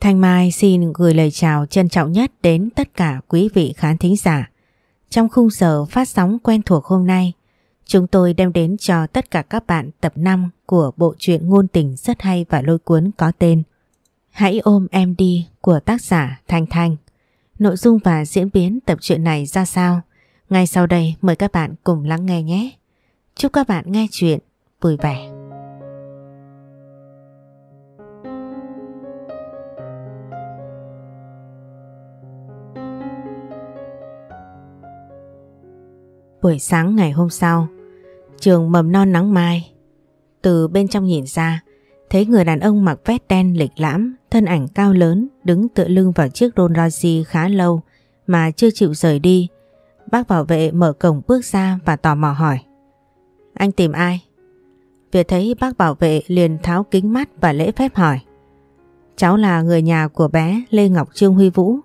Thanh Mai xin gửi lời chào trân trọng nhất đến tất cả quý vị khán thính giả. Trong khung giờ phát sóng quen thuộc hôm nay, chúng tôi đem đến cho tất cả các bạn tập 5 của bộ truyện ngôn tình rất hay và lôi cuốn có tên Hãy ôm em đi của tác giả Thanh Thanh. Nội dung và diễn biến tập truyện này ra sao? Ngay sau đây mời các bạn cùng lắng nghe nhé. Chúc các bạn nghe chuyện vui vẻ. Buổi sáng ngày hôm sau, trường mầm non nắng mai. Từ bên trong nhìn ra, thấy người đàn ông mặc vest đen lịch lãm, thân ảnh cao lớn, đứng tựa lưng vào chiếc Rolls Royce khá lâu mà chưa chịu rời đi. Bác bảo vệ mở cổng bước ra và tò mò hỏi. Anh tìm ai? Việt thấy bác bảo vệ liền tháo kính mắt và lễ phép hỏi. Cháu là người nhà của bé Lê Ngọc Trương Huy Vũ.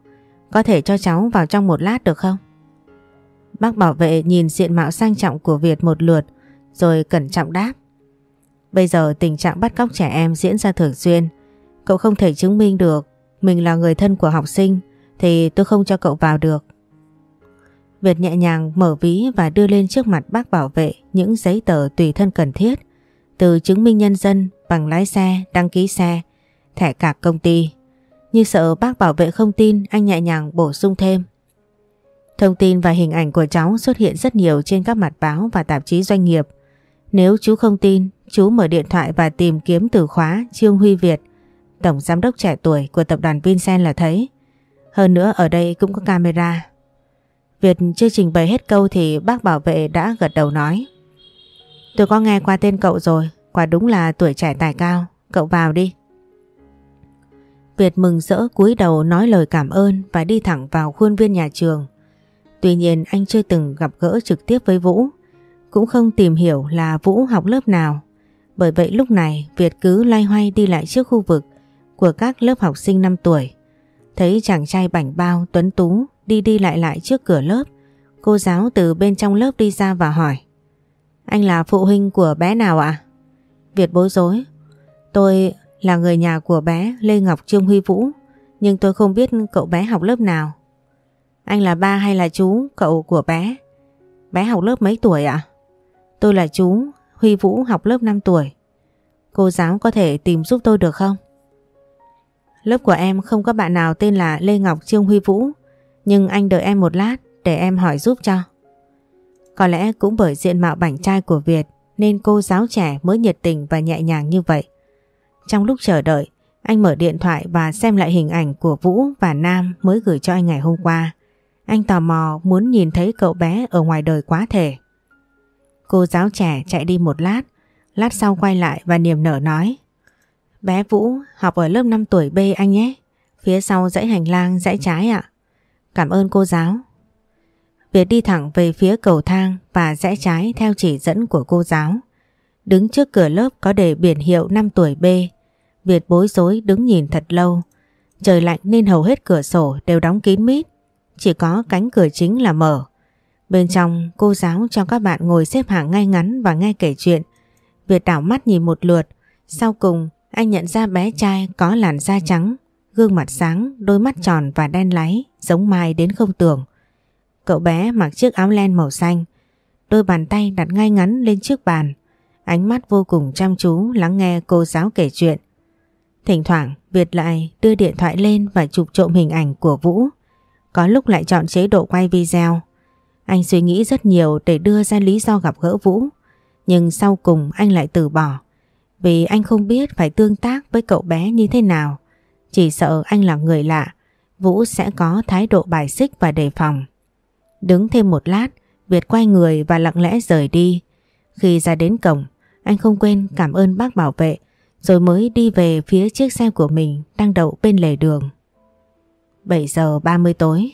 Có thể cho cháu vào trong một lát được không? Bác bảo vệ nhìn diện mạo sang trọng của Việt một lượt rồi cẩn trọng đáp. Bây giờ tình trạng bắt cóc trẻ em diễn ra thường xuyên. Cậu không thể chứng minh được mình là người thân của học sinh thì tôi không cho cậu vào được. Việt nhẹ nhàng mở ví và đưa lên trước mặt bác bảo vệ những giấy tờ tùy thân cần thiết từ chứng minh nhân dân, bằng lái xe, đăng ký xe, thẻ cạc công ty. Như sợ bác bảo vệ không tin anh nhẹ nhàng bổ sung thêm. Thông tin và hình ảnh của cháu xuất hiện rất nhiều trên các mặt báo và tạp chí doanh nghiệp. Nếu chú không tin, chú mở điện thoại và tìm kiếm từ khóa Trương Huy Việt, tổng giám đốc trẻ tuổi của tập đoàn Vincent là thấy. Hơn nữa ở đây cũng có camera. Việt chưa trình bày hết câu thì bác bảo vệ đã gật đầu nói. Tôi có nghe qua tên cậu rồi, quả đúng là tuổi trẻ tài cao, cậu vào đi. Việt mừng rỡ cúi đầu nói lời cảm ơn và đi thẳng vào khuôn viên nhà trường. Tuy nhiên anh chưa từng gặp gỡ trực tiếp với Vũ, cũng không tìm hiểu là Vũ học lớp nào. Bởi vậy lúc này Việt cứ loay hoay đi lại trước khu vực của các lớp học sinh 5 tuổi. Thấy chàng trai bảnh bao tuấn tú đi đi lại lại trước cửa lớp. Cô giáo từ bên trong lớp đi ra và hỏi. Anh là phụ huynh của bé nào ạ? Việt bối rối. Tôi là người nhà của bé Lê Ngọc Trương Huy Vũ nhưng tôi không biết cậu bé học lớp nào. Anh là ba hay là chú, cậu của bé? Bé học lớp mấy tuổi ạ? Tôi là chú, Huy Vũ học lớp 5 tuổi. Cô giáo có thể tìm giúp tôi được không? Lớp của em không có bạn nào tên là Lê Ngọc Trương Huy Vũ, nhưng anh đợi em một lát để em hỏi giúp cho. Có lẽ cũng bởi diện mạo bảnh trai của Việt nên cô giáo trẻ mới nhiệt tình và nhẹ nhàng như vậy. Trong lúc chờ đợi, anh mở điện thoại và xem lại hình ảnh của Vũ và Nam mới gửi cho anh ngày hôm qua. Anh tò mò muốn nhìn thấy cậu bé ở ngoài đời quá thể. Cô giáo trẻ chạy đi một lát, lát sau quay lại và niềm nở nói. Bé Vũ học ở lớp 5 tuổi B anh nhé, phía sau dãy hành lang dãy trái ạ. Cảm ơn cô giáo. Việt đi thẳng về phía cầu thang và rẽ trái theo chỉ dẫn của cô giáo. Đứng trước cửa lớp có đề biển hiệu 5 tuổi B. Việt bối rối đứng nhìn thật lâu. Trời lạnh nên hầu hết cửa sổ đều đóng kín mít. Chỉ có cánh cửa chính là mở. Bên trong cô giáo cho các bạn ngồi xếp hàng ngay ngắn và nghe kể chuyện. Việt đảo mắt nhìn một lượt. Sau cùng anh nhận ra bé trai có làn da trắng, gương mặt sáng, đôi mắt tròn và đen láy giống Mai đến không tưởng. Cậu bé mặc chiếc áo len màu xanh, đôi bàn tay đặt ngay ngắn lên chiếc bàn. Ánh mắt vô cùng chăm chú lắng nghe cô giáo kể chuyện. Thỉnh thoảng Việt lại đưa điện thoại lên và chụp trộm hình ảnh của Vũ. Có lúc lại chọn chế độ quay video. Anh suy nghĩ rất nhiều để đưa ra lý do gặp gỡ Vũ. Nhưng sau cùng anh lại từ bỏ. Vì anh không biết phải tương tác với cậu bé như thế nào. Chỉ sợ anh là người lạ. Vũ sẽ có thái độ bài xích và đề phòng. Đứng thêm một lát, Việt quay người và lặng lẽ rời đi. Khi ra đến cổng, anh không quên cảm ơn bác bảo vệ rồi mới đi về phía chiếc xe của mình đang đậu bên lề đường. 7 giờ 30 tối,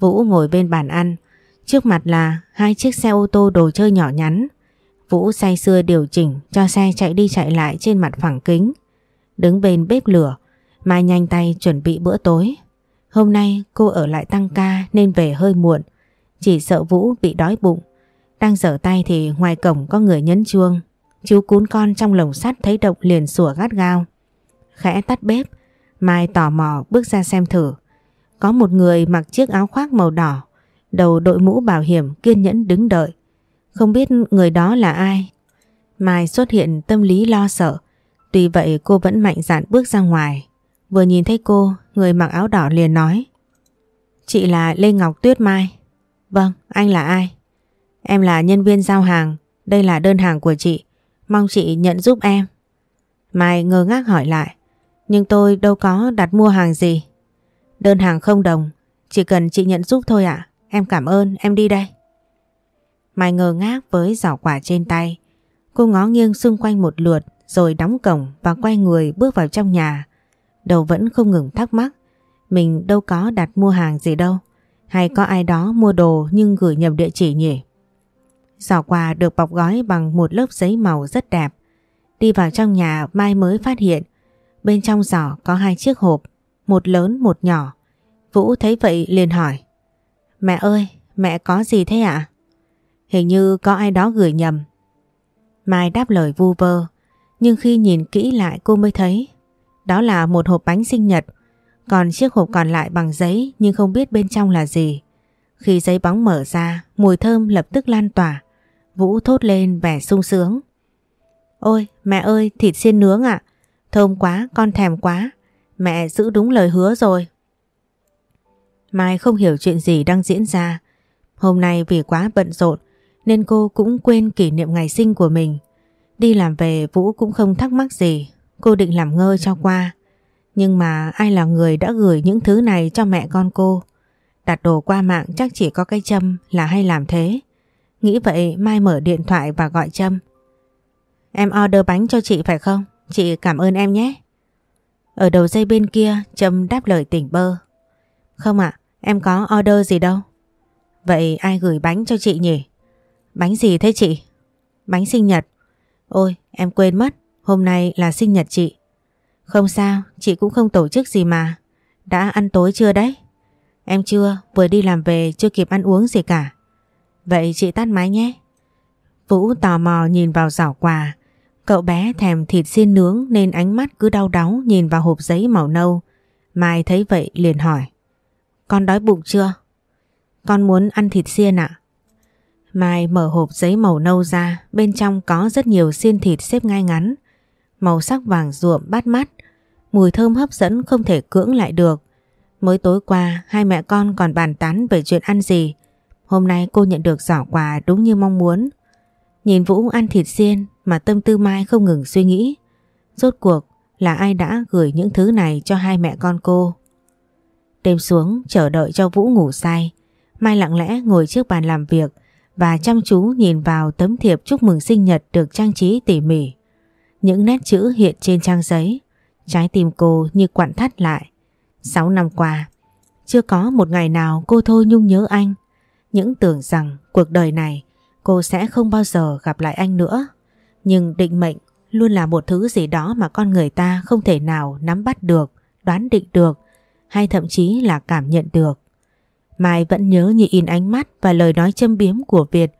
Vũ ngồi bên bàn ăn, trước mặt là hai chiếc xe ô tô đồ chơi nhỏ nhắn. Vũ say sưa điều chỉnh cho xe chạy đi chạy lại trên mặt phẳng kính. Đứng bên bếp lửa, Mai nhanh tay chuẩn bị bữa tối. Hôm nay cô ở lại tăng ca nên về hơi muộn. Chỉ sợ Vũ bị đói bụng. Đang dở tay thì ngoài cổng có người nhấn chuông. Chú cún con trong lồng sắt thấy động liền sủa gắt gao. Khẽ tắt bếp, Mai tò mò bước ra xem thử. Có một người mặc chiếc áo khoác màu đỏ, đầu đội mũ bảo hiểm kiên nhẫn đứng đợi. Không biết người đó là ai. Mai xuất hiện tâm lý lo sợ. Tuy vậy cô vẫn mạnh dạn bước ra ngoài. Vừa nhìn thấy cô, người mặc áo đỏ liền nói. Chị là Lê Ngọc Tuyết Mai. Vâng, anh là ai? Em là nhân viên giao hàng, đây là đơn hàng của chị. Mong chị nhận giúp em. Mai ngơ ngác hỏi lại. Nhưng tôi đâu có đặt mua hàng gì. Đơn hàng không đồng, chỉ cần chị nhận giúp thôi ạ. Em cảm ơn, em đi đây. Mai ngơ ngác với giỏ quả trên tay. Cô ngó nghiêng xung quanh một lượt rồi đóng cổng và quay người bước vào trong nhà. Đầu vẫn không ngừng thắc mắc. Mình đâu có đặt mua hàng gì đâu. Hay có ai đó mua đồ nhưng gửi nhầm địa chỉ nhỉ? Giỏ quà được bọc gói bằng một lớp giấy màu rất đẹp. Đi vào trong nhà Mai mới phát hiện bên trong giỏ có hai chiếc hộp, một lớn một nhỏ. Vũ thấy vậy liền hỏi Mẹ ơi, mẹ có gì thế ạ? Hình như có ai đó gửi nhầm. Mai đáp lời vu vơ, nhưng khi nhìn kỹ lại cô mới thấy đó là một hộp bánh sinh nhật, còn chiếc hộp còn lại bằng giấy nhưng không biết bên trong là gì. Khi giấy bóng mở ra, mùi thơm lập tức lan tỏa. Vũ thốt lên vẻ sung sướng. Ôi, mẹ ơi, thịt xiên nướng ạ. Thơm quá, con thèm quá. Mẹ giữ đúng lời hứa rồi. Mai không hiểu chuyện gì đang diễn ra. Hôm nay vì quá bận rộn, nên cô cũng quên kỷ niệm ngày sinh của mình. Đi làm về, Vũ cũng không thắc mắc gì. Cô định làm ngơ cho qua. Nhưng mà ai là người đã gửi những thứ này cho mẹ con cô? Đặt đồ qua mạng chắc chỉ có cái châm là hay làm thế. Nghĩ vậy, Mai mở điện thoại và gọi châm. Em order bánh cho chị phải không? Chị cảm ơn em nhé. Ở đầu dây bên kia, Trâm đáp lời tỉnh bơ. Không ạ, em có order gì đâu. Vậy ai gửi bánh cho chị nhỉ? Bánh gì thế chị? Bánh sinh nhật. Ôi, em quên mất, hôm nay là sinh nhật chị. Không sao, chị cũng không tổ chức gì mà. Đã ăn tối chưa đấy? Em chưa, vừa đi làm về chưa kịp ăn uống gì cả. Vậy chị tắt máy nhé. Vũ tò mò nhìn vào giỏ quà. Cậu bé thèm thịt xiên nướng nên ánh mắt cứ đau đáu nhìn vào hộp giấy màu nâu. Mai thấy vậy liền hỏi. Con đói bụng chưa? Con muốn ăn thịt xiên ạ. Mai mở hộp giấy màu nâu ra, bên trong có rất nhiều xiên thịt xếp ngay ngắn. Màu sắc vàng ruộm bắt mắt, mùi thơm hấp dẫn không thể cưỡng lại được. Mới tối qua, hai mẹ con còn bàn tán về chuyện ăn gì. Hôm nay cô nhận được giỏ quà đúng như mong muốn. Nhìn Vũ ăn thịt xiên mà tâm tư Mai không ngừng suy nghĩ. Rốt cuộc là ai đã gửi những thứ này cho hai mẹ con cô. Đêm xuống chờ đợi cho Vũ ngủ say. Mai lặng lẽ ngồi trước bàn làm việc và chăm chú nhìn vào tấm thiệp chúc mừng sinh nhật được trang trí tỉ mỉ. Những nét chữ hiện trên trang giấy, trái tim cô như quặn thắt lại. Sáu năm qua, chưa có một ngày nào cô thôi nhung nhớ anh. Những tưởng rằng cuộc đời này cô sẽ không bao giờ gặp lại anh nữa. Nhưng định mệnh luôn là một thứ gì đó mà con người ta không thể nào nắm bắt được, đoán định được hay thậm chí là cảm nhận được. Mai vẫn nhớ như in ánh mắt và lời nói châm biếm của Việt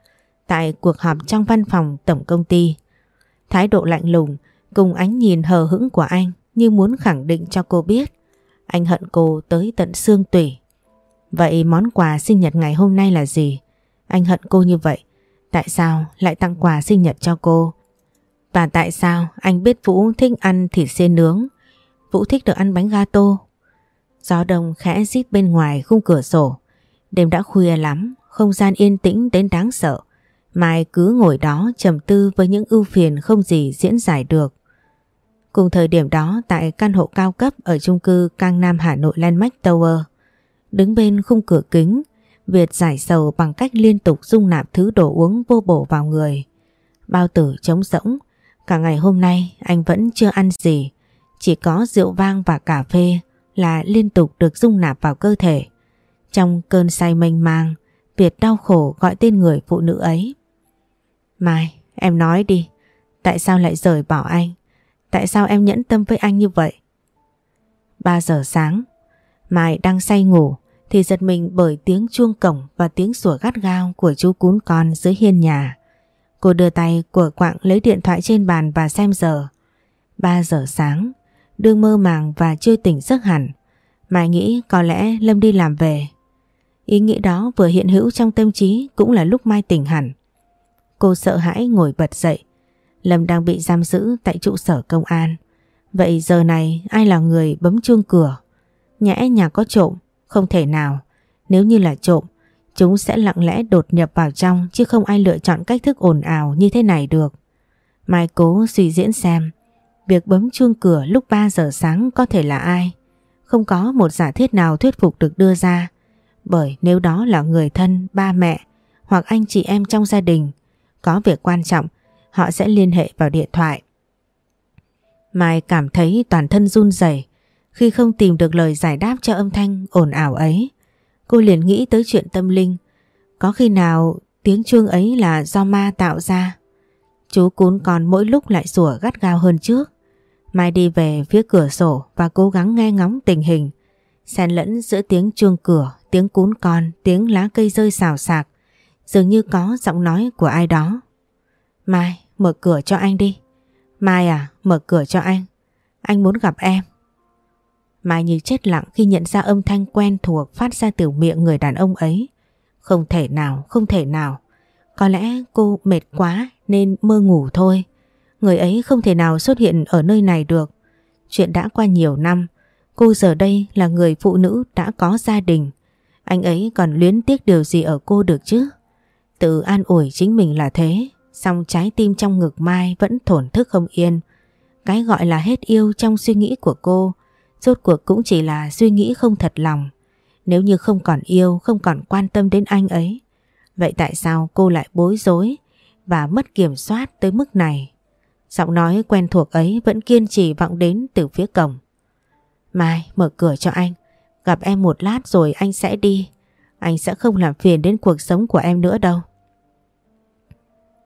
tại cuộc họp trong văn phòng tổng công ty. Thái độ lạnh lùng, cùng ánh nhìn hờ hững của anh như muốn khẳng định cho cô biết, anh hận cô tới tận xương tủy. Vậy món quà sinh nhật ngày hôm nay là gì? Anh hận cô như vậy. Tại sao lại tặng quà sinh nhật cho cô? Và tại sao anh biết Vũ thích ăn thịt xê nướng? Vũ thích được ăn bánh gato. Gió đông khẽ rít bên ngoài khung cửa sổ. Đêm đã khuya lắm, không gian yên tĩnh đến đáng sợ. Mai cứ ngồi đó trầm tư với những ưu phiền không gì diễn giải được. Cùng thời điểm đó tại căn hộ cao cấp ở chung cư Cang Nam Hà Nội Landmark Tower, đứng bên khung cửa kính, Việt giải sầu bằng cách liên tục dung nạp thứ đồ uống vô bổ vào người. Bao tử trống rỗng, cả ngày hôm nay anh vẫn chưa ăn gì, chỉ có rượu vang và cà phê là liên tục được dung nạp vào cơ thể. Trong cơn say mênh mang, Việt đau khổ gọi tên người phụ nữ ấy. Mai, em nói đi, tại sao lại rời bỏ anh? Tại sao em nhẫn tâm với anh như vậy? 3 giờ sáng, Mai đang say ngủ thì giật mình bởi tiếng chuông cổng và tiếng sủa gắt gao của chú cún con dưới hiên nhà. Cô đưa tay của quạng lấy điện thoại trên bàn và xem giờ. 3 giờ sáng, đương mơ màng và chưa tỉnh giấc hẳn. Mai nghĩ có lẽ Lâm đi làm về. Ý nghĩ đó vừa hiện hữu trong tâm trí cũng là lúc Mai tỉnh hẳn. Cô sợ hãi ngồi bật dậy. Lâm đang bị giam giữ tại trụ sở công an. Vậy giờ này ai là người bấm chuông cửa? Nhẽ nhà có trộm? Không thể nào. Nếu như là trộm, chúng sẽ lặng lẽ đột nhập vào trong chứ không ai lựa chọn cách thức ồn ào như thế này được. Mai cố suy diễn xem việc bấm chuông cửa lúc 3 giờ sáng có thể là ai. Không có một giả thiết nào thuyết phục được đưa ra. Bởi nếu đó là người thân, ba mẹ hoặc anh chị em trong gia đình có việc quan trọng họ sẽ liên hệ vào điện thoại. Mai cảm thấy toàn thân run rẩy khi không tìm được lời giải đáp cho âm thanh ồn ào ấy. Cô liền nghĩ tới chuyện tâm linh. Có khi nào tiếng chuông ấy là do ma tạo ra? Chú cún còn mỗi lúc lại sủa gắt gao hơn trước. Mai đi về phía cửa sổ và cố gắng nghe ngóng tình hình. Xen lẫn giữa tiếng chuông cửa, tiếng cún con, tiếng lá cây rơi xào xạc. Dường như có giọng nói của ai đó. Mai, mở cửa cho anh đi. Mai à, mở cửa cho anh. Anh muốn gặp em. Mai như chết lặng khi nhận ra âm thanh quen thuộc phát ra từ miệng người đàn ông ấy. Không thể nào, không thể nào. Có lẽ cô mệt quá nên mơ ngủ thôi. Người ấy không thể nào xuất hiện ở nơi này được. Chuyện đã qua nhiều năm, cô giờ đây là người phụ nữ đã có gia đình. Anh ấy còn luyến tiếc điều gì ở cô được chứ? Tự an ủi chính mình là thế, song trái tim trong ngực Mai vẫn thổn thức không yên. Cái gọi là hết yêu trong suy nghĩ của cô, rốt cuộc cũng chỉ là suy nghĩ không thật lòng. Nếu như không còn yêu, không còn quan tâm đến anh ấy, vậy tại sao cô lại bối rối và mất kiểm soát tới mức này? Giọng nói quen thuộc ấy vẫn kiên trì vọng đến từ phía cổng. Mai, mở cửa cho anh. Gặp em một lát rồi anh sẽ đi. Anh sẽ không làm phiền đến cuộc sống của em nữa đâu.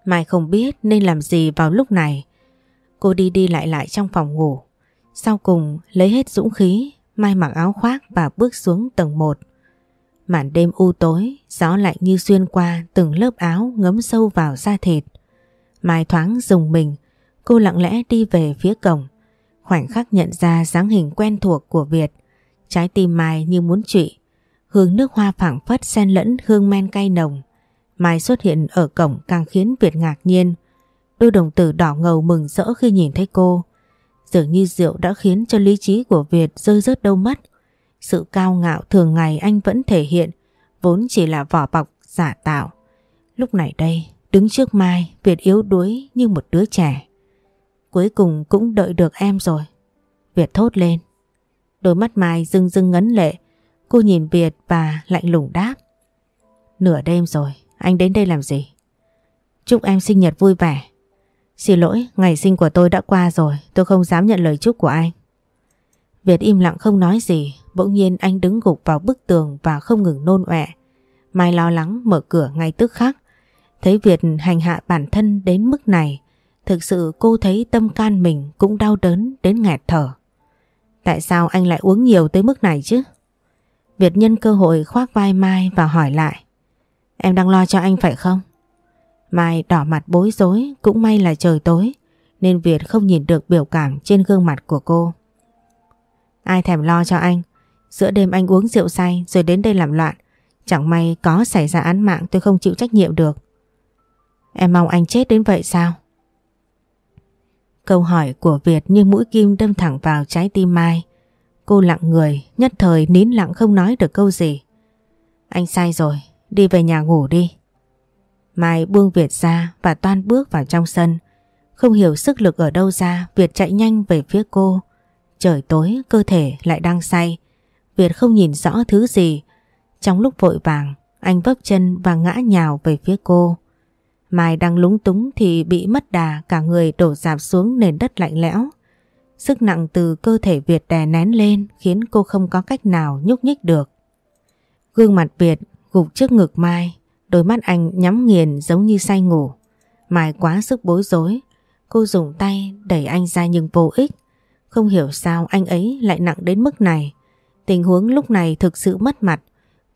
Mai không biết nên làm gì vào lúc này. Cô đi đi lại lại trong phòng ngủ. Sau cùng lấy hết dũng khí, Mai mặc áo khoác và bước xuống tầng 1. Màn đêm u tối, gió lạnh như xuyên qua từng lớp áo ngấm sâu vào da thịt. Mai thoáng dùng mình, cô lặng lẽ đi về phía cổng. Khoảnh khắc nhận ra dáng hình quen thuộc của Việt. Trái tim Mai như muốn trụy. Hương nước hoa phảng phất xen lẫn hương men cay nồng. Mai xuất hiện ở cổng càng khiến Việt ngạc nhiên. Đôi đồng tử đỏ ngầu mừng rỡ khi nhìn thấy cô. Dường như rượu đã khiến cho lý trí của Việt rơi rớt đâu mất. Sự cao ngạo thường ngày anh vẫn thể hiện, vốn chỉ là vỏ bọc giả tạo. Lúc này đây, đứng trước Mai, Việt yếu đuối như một đứa trẻ. Cuối cùng cũng đợi được em rồi. Việt thốt lên. Đôi mắt Mai rưng rưng ngấn lệ. Cô nhìn Việt và lạnh lùng đáp. Nửa đêm rồi, anh đến đây làm gì? Chúc em sinh nhật vui vẻ. Xin lỗi, ngày sinh của tôi đã qua rồi, tôi không dám nhận lời chúc của anh. Việt im lặng không nói gì, bỗng nhiên anh đứng gục vào bức tường và không ngừng nôn ọe. Mai lo lắng mở cửa ngay tức khắc. Thấy Việt hành hạ bản thân đến mức này, thực sự cô thấy tâm can mình cũng đau đớn đến nghẹt thở. Tại sao anh lại uống nhiều tới mức này chứ? Việt nhân cơ hội khoác vai Mai và hỏi lại. Em đang lo cho anh phải không? Mai đỏ mặt bối rối, cũng may là trời tối, nên Việt không nhìn được biểu cảm trên gương mặt của cô. Ai thèm lo cho anh, giữa đêm anh uống rượu say rồi đến đây làm loạn, chẳng may có xảy ra án mạng tôi không chịu trách nhiệm được. Em mong anh chết đến vậy sao? Câu hỏi của Việt như mũi kim đâm thẳng vào trái tim Mai. Cô lặng người, nhất thời nín lặng không nói được câu gì. Anh sai rồi, đi về nhà ngủ đi. Mai buông Việt ra và toan bước vào trong sân. Không hiểu sức lực ở đâu ra, Việt chạy nhanh về phía cô. Trời tối, cơ thể lại đang say. Việt không nhìn rõ thứ gì. Trong lúc vội vàng, anh vấp chân và ngã nhào về phía cô. Mai đang lúng túng thì bị mất đà cả người đổ dạp xuống nền đất lạnh lẽo. Sức nặng từ cơ thể Việt đè nén lên khiến cô không có cách nào nhúc nhích được. Gương mặt Việt gục trước ngực Mai Đôi mắt anh nhắm nghiền giống như say ngủ. Mai quá sức bối rối. Cô dùng tay đẩy anh ra nhưng vô ích. Không hiểu sao anh ấy lại nặng đến mức này. Tình huống lúc này thực sự mất mặt.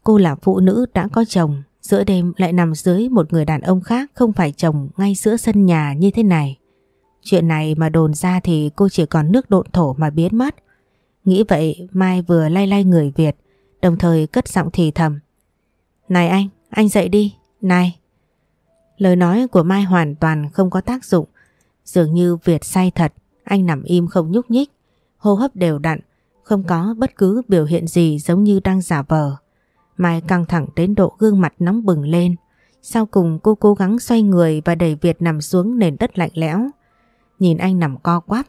Cô là phụ nữ đã có chồng, giữa đêm lại nằm dưới một người đàn ông khác không phải chồng ngay giữa sân nhà như thế này. Chuyện này mà đồn ra thì cô chỉ còn nước độn thổ mà biến mất. Nghĩ vậy Mai vừa lay lay người Việt, đồng thời cất giọng thì thầm. Này anh, anh dậy đi, này. Lời nói của Mai hoàn toàn không có tác dụng. Dường như Việt say thật, anh nằm im không nhúc nhích, hô hấp đều đặn, không có bất cứ biểu hiện gì giống như đang giả vờ. Mai căng thẳng đến độ gương mặt nóng bừng lên. Sau cùng cô cố gắng xoay người và đẩy Việt nằm xuống nền đất lạnh lẽo. Nhìn anh nằm co quắp,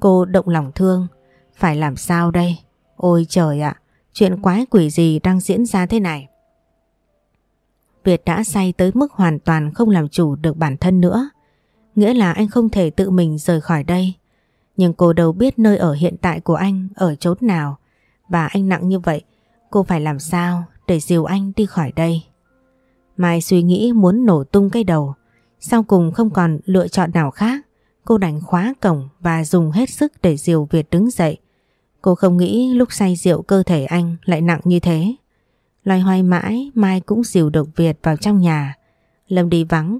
cô động lòng thương. Phải làm sao đây? Ôi trời ạ, chuyện quái quỷ gì đang diễn ra thế này? Việt đã say tới mức hoàn toàn không làm chủ được bản thân nữa. Nghĩa là anh không thể tự mình rời khỏi đây. Nhưng cô đâu biết nơi ở hiện tại của anh ở chốn nào. Và anh nặng như vậy, cô phải làm sao để dìu anh đi khỏi đây? Mai suy nghĩ muốn nổ tung cái đầu. Sau cùng không còn lựa chọn nào khác. Cô đành khóa cổng và dùng hết sức để dìu Việt đứng dậy. Cô không nghĩ lúc say rượu cơ thể anh lại nặng như thế. Loay hoay mãi Mai cũng dìu được Việt vào trong nhà. Lâm đi vắng,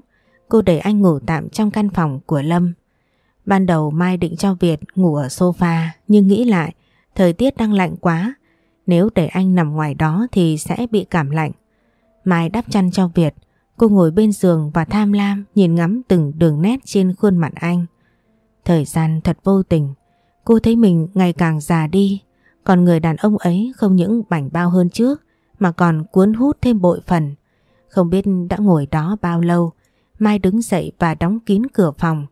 cô để anh ngủ tạm trong căn phòng của Lâm. Ban đầu Mai định cho Việt ngủ ở sofa nhưng nghĩ lại thời tiết đang lạnh quá. Nếu để anh nằm ngoài đó thì sẽ bị cảm lạnh. Mai đắp chăn cho Việt, cô ngồi bên giường và tham lam nhìn ngắm từng đường nét trên khuôn mặt anh. Thời gian thật vô tình, cô thấy mình ngày càng già đi, còn người đàn ông ấy không những bảnh bao hơn trước mà còn cuốn hút thêm bội phần. Không biết đã ngồi đó bao lâu, Mai đứng dậy và đóng kín cửa phòng.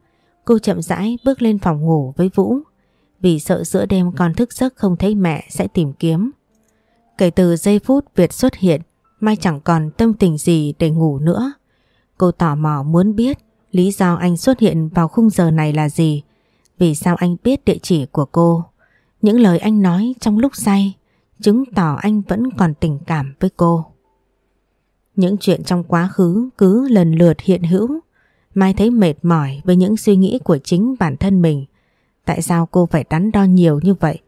Cô chậm rãi bước lên phòng ngủ với Vũ, vì sợ giữa đêm con thức giấc không thấy mẹ sẽ tìm kiếm. Kể từ giây phút Việt xuất hiện, Mai chẳng còn tâm tình gì để ngủ nữa. Cô tò mò muốn biết lý do anh xuất hiện vào khung giờ này là gì, vì sao anh biết địa chỉ của cô. Những lời anh nói trong lúc say chứng tỏ anh vẫn còn tình cảm với cô. Những chuyện trong quá khứ cứ lần lượt hiện hữu, Mai thấy mệt mỏi với những suy nghĩ của chính bản thân mình. Tại sao cô phải đắn đo nhiều như vậy?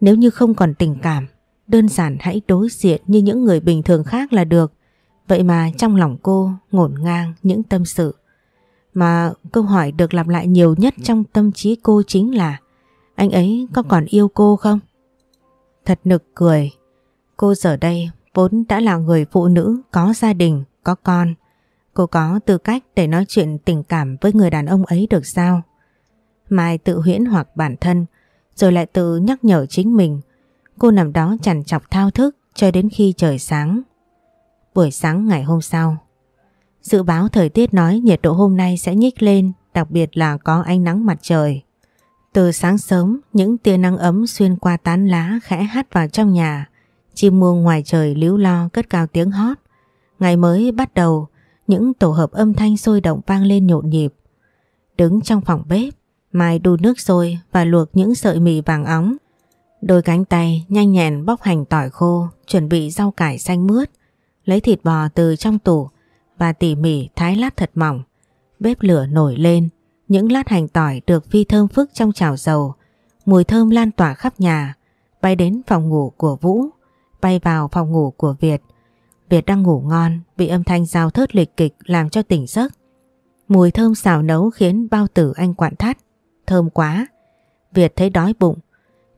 Nếu như không còn tình cảm, đơn giản hãy đối diện như những người bình thường khác là được. Vậy mà trong lòng cô ngổn ngang những tâm sự. Mà câu hỏi được lặp lại nhiều nhất trong tâm trí cô chính là anh ấy có còn yêu cô không? Thật nực cười. Cô giờ đây vốn đã là người phụ nữ có gia đình, có con. Cô có tư cách để nói chuyện tình cảm với người đàn ông ấy được sao? Mai tự huyễn hoặc bản thân, rồi lại tự nhắc nhở chính mình. Cô nằm đó chằn chọc thao thức cho đến khi trời sáng. Buổi sáng ngày hôm sau, dự báo thời tiết nói nhiệt độ hôm nay sẽ nhích lên, đặc biệt là có ánh nắng mặt trời. Từ sáng sớm, những tia nắng ấm xuyên qua tán lá khẽ hát vào trong nhà. Chim muông ngoài trời líu lo cất cao tiếng hót. Ngày mới bắt đầu, những tổ hợp âm thanh sôi động vang lên nhộn nhịp. Đứng trong phòng bếp, Mai đun nước sôi và luộc những sợi mì vàng óng. Đôi cánh tay nhanh nhẹn bóc hành tỏi khô, chuẩn bị rau cải xanh mướt, lấy thịt bò từ trong tủ và tỉ mỉ thái lát thật mỏng. Bếp lửa nổi lên, những lát hành tỏi được phi thơm phức trong chảo dầu, mùi thơm lan tỏa khắp nhà, bay đến phòng ngủ của Vũ, bay vào phòng ngủ của Việt. Việt đang ngủ ngon, bị âm thanh giao thớt lịch kịch làm cho tỉnh giấc. Mùi thơm xào nấu khiến bao tử anh quặn thắt, thơm quá. Việt thấy đói bụng,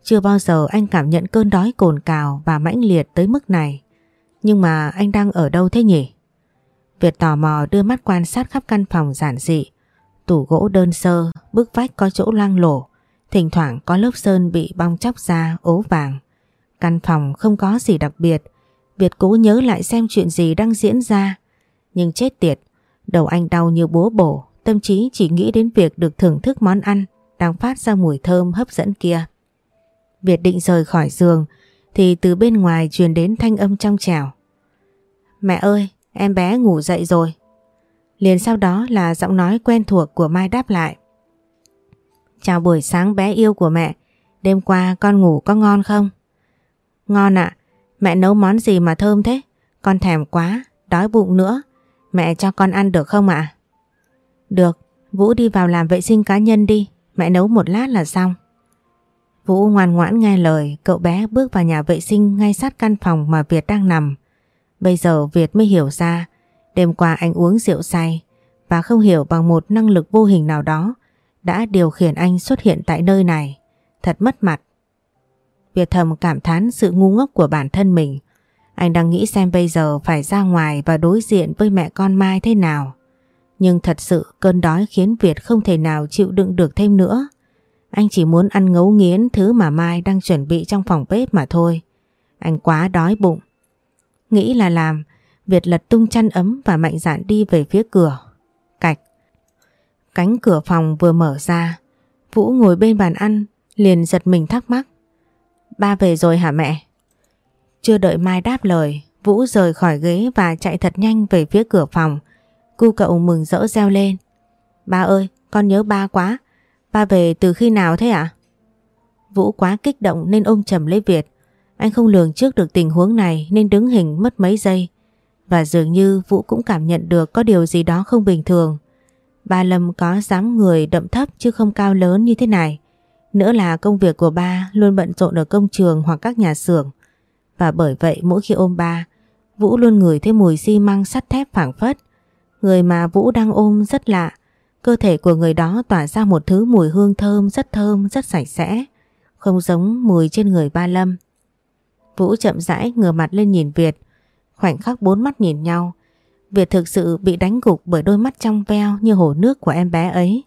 chưa bao giờ anh cảm nhận cơn đói cồn cào và mãnh liệt tới mức này. Nhưng mà anh đang ở đâu thế nhỉ? Việt tò mò đưa mắt quan sát khắp căn phòng giản dị, Tủ gỗ đơn sơ, bức vách có chỗ loang lổ, thỉnh thoảng có lớp sơn bị bong chóc ra ố vàng. Căn phòng không có gì đặc biệt, Việt cố nhớ lại xem chuyện gì đang diễn ra. Nhưng chết tiệt, đầu anh đau như búa bổ, tâm trí chỉ nghĩ đến việc được thưởng thức món ăn đang phát ra mùi thơm hấp dẫn kia. Việt định rời khỏi giường thì từ bên ngoài truyền đến thanh âm trong trẻo. Mẹ ơi, em bé ngủ dậy rồi. Liền sau đó là giọng nói quen thuộc của Mai đáp lại. Chào buổi sáng bé yêu của mẹ, đêm qua con ngủ có ngon không? Ngon ạ, mẹ nấu món gì mà thơm thế? Con thèm quá, đói bụng nữa. Mẹ cho con ăn được không ạ? Được, Vũ đi vào làm vệ sinh cá nhân đi, mẹ nấu một lát là xong. Vũ ngoan ngoãn nghe lời, cậu bé bước vào nhà vệ sinh ngay sát căn phòng mà Việt đang nằm. Bây giờ Việt mới hiểu ra Đêm qua anh uống rượu say và không hiểu bằng một năng lực vô hình nào đó đã điều khiển anh xuất hiện tại nơi này. Thật mất mặt. Việt thầm cảm thán sự ngu ngốc của bản thân mình. Anh đang nghĩ xem bây giờ phải ra ngoài và đối diện với mẹ con Mai thế nào. Nhưng thật sự cơn đói khiến Việt không thể nào chịu đựng được thêm nữa. Anh chỉ muốn ăn ngấu nghiến thứ mà Mai đang chuẩn bị trong phòng bếp mà thôi. Anh quá đói bụng. Nghĩ là làm, Việt lật tung chăn ấm và mạnh dạn đi về phía cửa. Cạch. Cánh cửa phòng vừa mở ra. Vũ ngồi bên bàn ăn, liền giật mình thắc mắc. Ba về rồi hả mẹ? Chưa đợi Mai đáp lời, Vũ rời khỏi ghế và chạy thật nhanh về phía cửa phòng. Cu cậu mừng rỡ reo lên. Ba ơi, con nhớ ba quá. Ba về từ khi nào thế ạ? Vũ quá kích động nên ôm chầm lấy Việt. Anh không lường trước được tình huống này nên đứng hình mất mấy giây. Và dường như Vũ cũng cảm nhận được có điều gì đó không bình thường. Ba Lâm có dáng người đậm thấp chứ không cao lớn như thế này. Nữa là công việc của ba luôn bận rộn ở công trường hoặc các nhà xưởng. Và bởi vậy mỗi khi ôm ba, Vũ luôn ngửi thấy mùi xi măng sắt thép phảng phất. Người mà Vũ đang ôm rất lạ. Cơ thể của người đó tỏa ra một thứ mùi hương thơm rất thơm, rất sạch sẽ. Không giống mùi trên người ba Lâm. Vũ chậm rãi ngửa mặt lên nhìn Việt. Khoảnh khắc bốn mắt nhìn nhau. Việt thực sự bị đánh gục bởi đôi mắt trong veo như hồ nước của em bé ấy.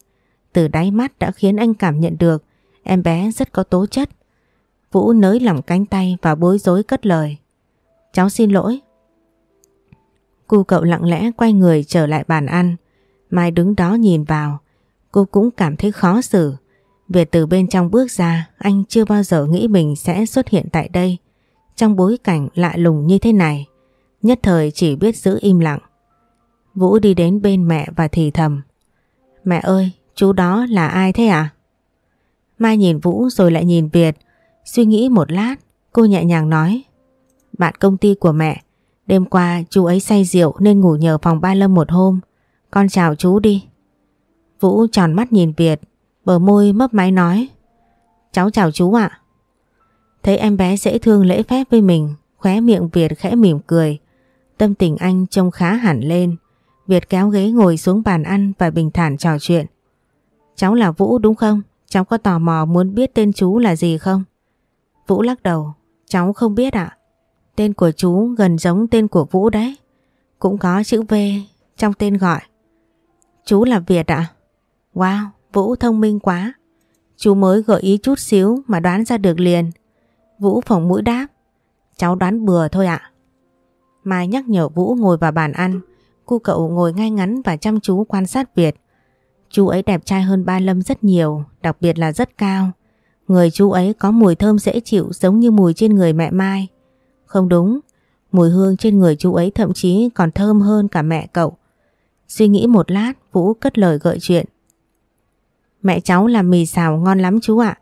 Từ đáy mắt đã khiến anh cảm nhận được em bé rất có tố chất. Vũ nới lỏng cánh tay và bối rối cất lời. Cháu xin lỗi. Cô cậu lặng lẽ quay người trở lại bàn ăn. Mai đứng đó nhìn vào. Cô cũng cảm thấy khó xử. Việt từ bên trong bước ra, anh chưa bao giờ nghĩ mình sẽ xuất hiện tại đây. Trong bối cảnh lạ lùng như thế này. Nhất thời chỉ biết giữ im lặng. Vũ đi đến bên mẹ và thì thầm. Mẹ ơi, chú đó là ai thế à? Mai nhìn Vũ rồi lại nhìn Việt. Suy nghĩ một lát, cô nhẹ nhàng nói. Bạn công ty của mẹ, đêm qua chú ấy say rượu nên ngủ nhờ phòng ba Lâm một hôm. Con chào chú đi. Vũ tròn mắt nhìn Việt, bờ môi mấp máy nói. Cháu chào chú ạ. Thấy em bé dễ thương lễ phép với mình, khóe miệng Việt khẽ mỉm cười. Tâm tình anh trông khá hẳn lên. Việt kéo ghế ngồi xuống bàn ăn và bình thản trò chuyện. Cháu là Vũ đúng không? Cháu có tò mò muốn biết tên chú là gì không? Vũ lắc đầu. Cháu không biết ạ. Tên của chú gần giống tên của Vũ đấy. Cũng có chữ V trong tên gọi. Chú là Việt ạ? Wow, Vũ thông minh quá. Chú mới gợi ý chút xíu mà đoán ra được liền. Vũ phỏng mũi đáp. Cháu đoán bừa thôi ạ. Mai nhắc nhở Vũ ngồi vào bàn ăn. Cô cậu ngồi ngay ngắn và chăm chú quan sát Việt. Chú ấy đẹp trai hơn ba Lâm rất nhiều, đặc biệt là rất cao. Người chú ấy có mùi thơm dễ chịu giống như mùi trên người mẹ Mai. Không đúng, mùi hương trên người chú ấy thậm chí còn thơm hơn cả mẹ cậu. Suy nghĩ một lát, Vũ cất lời gợi chuyện. Mẹ cháu làm mì xào ngon lắm chú ạ.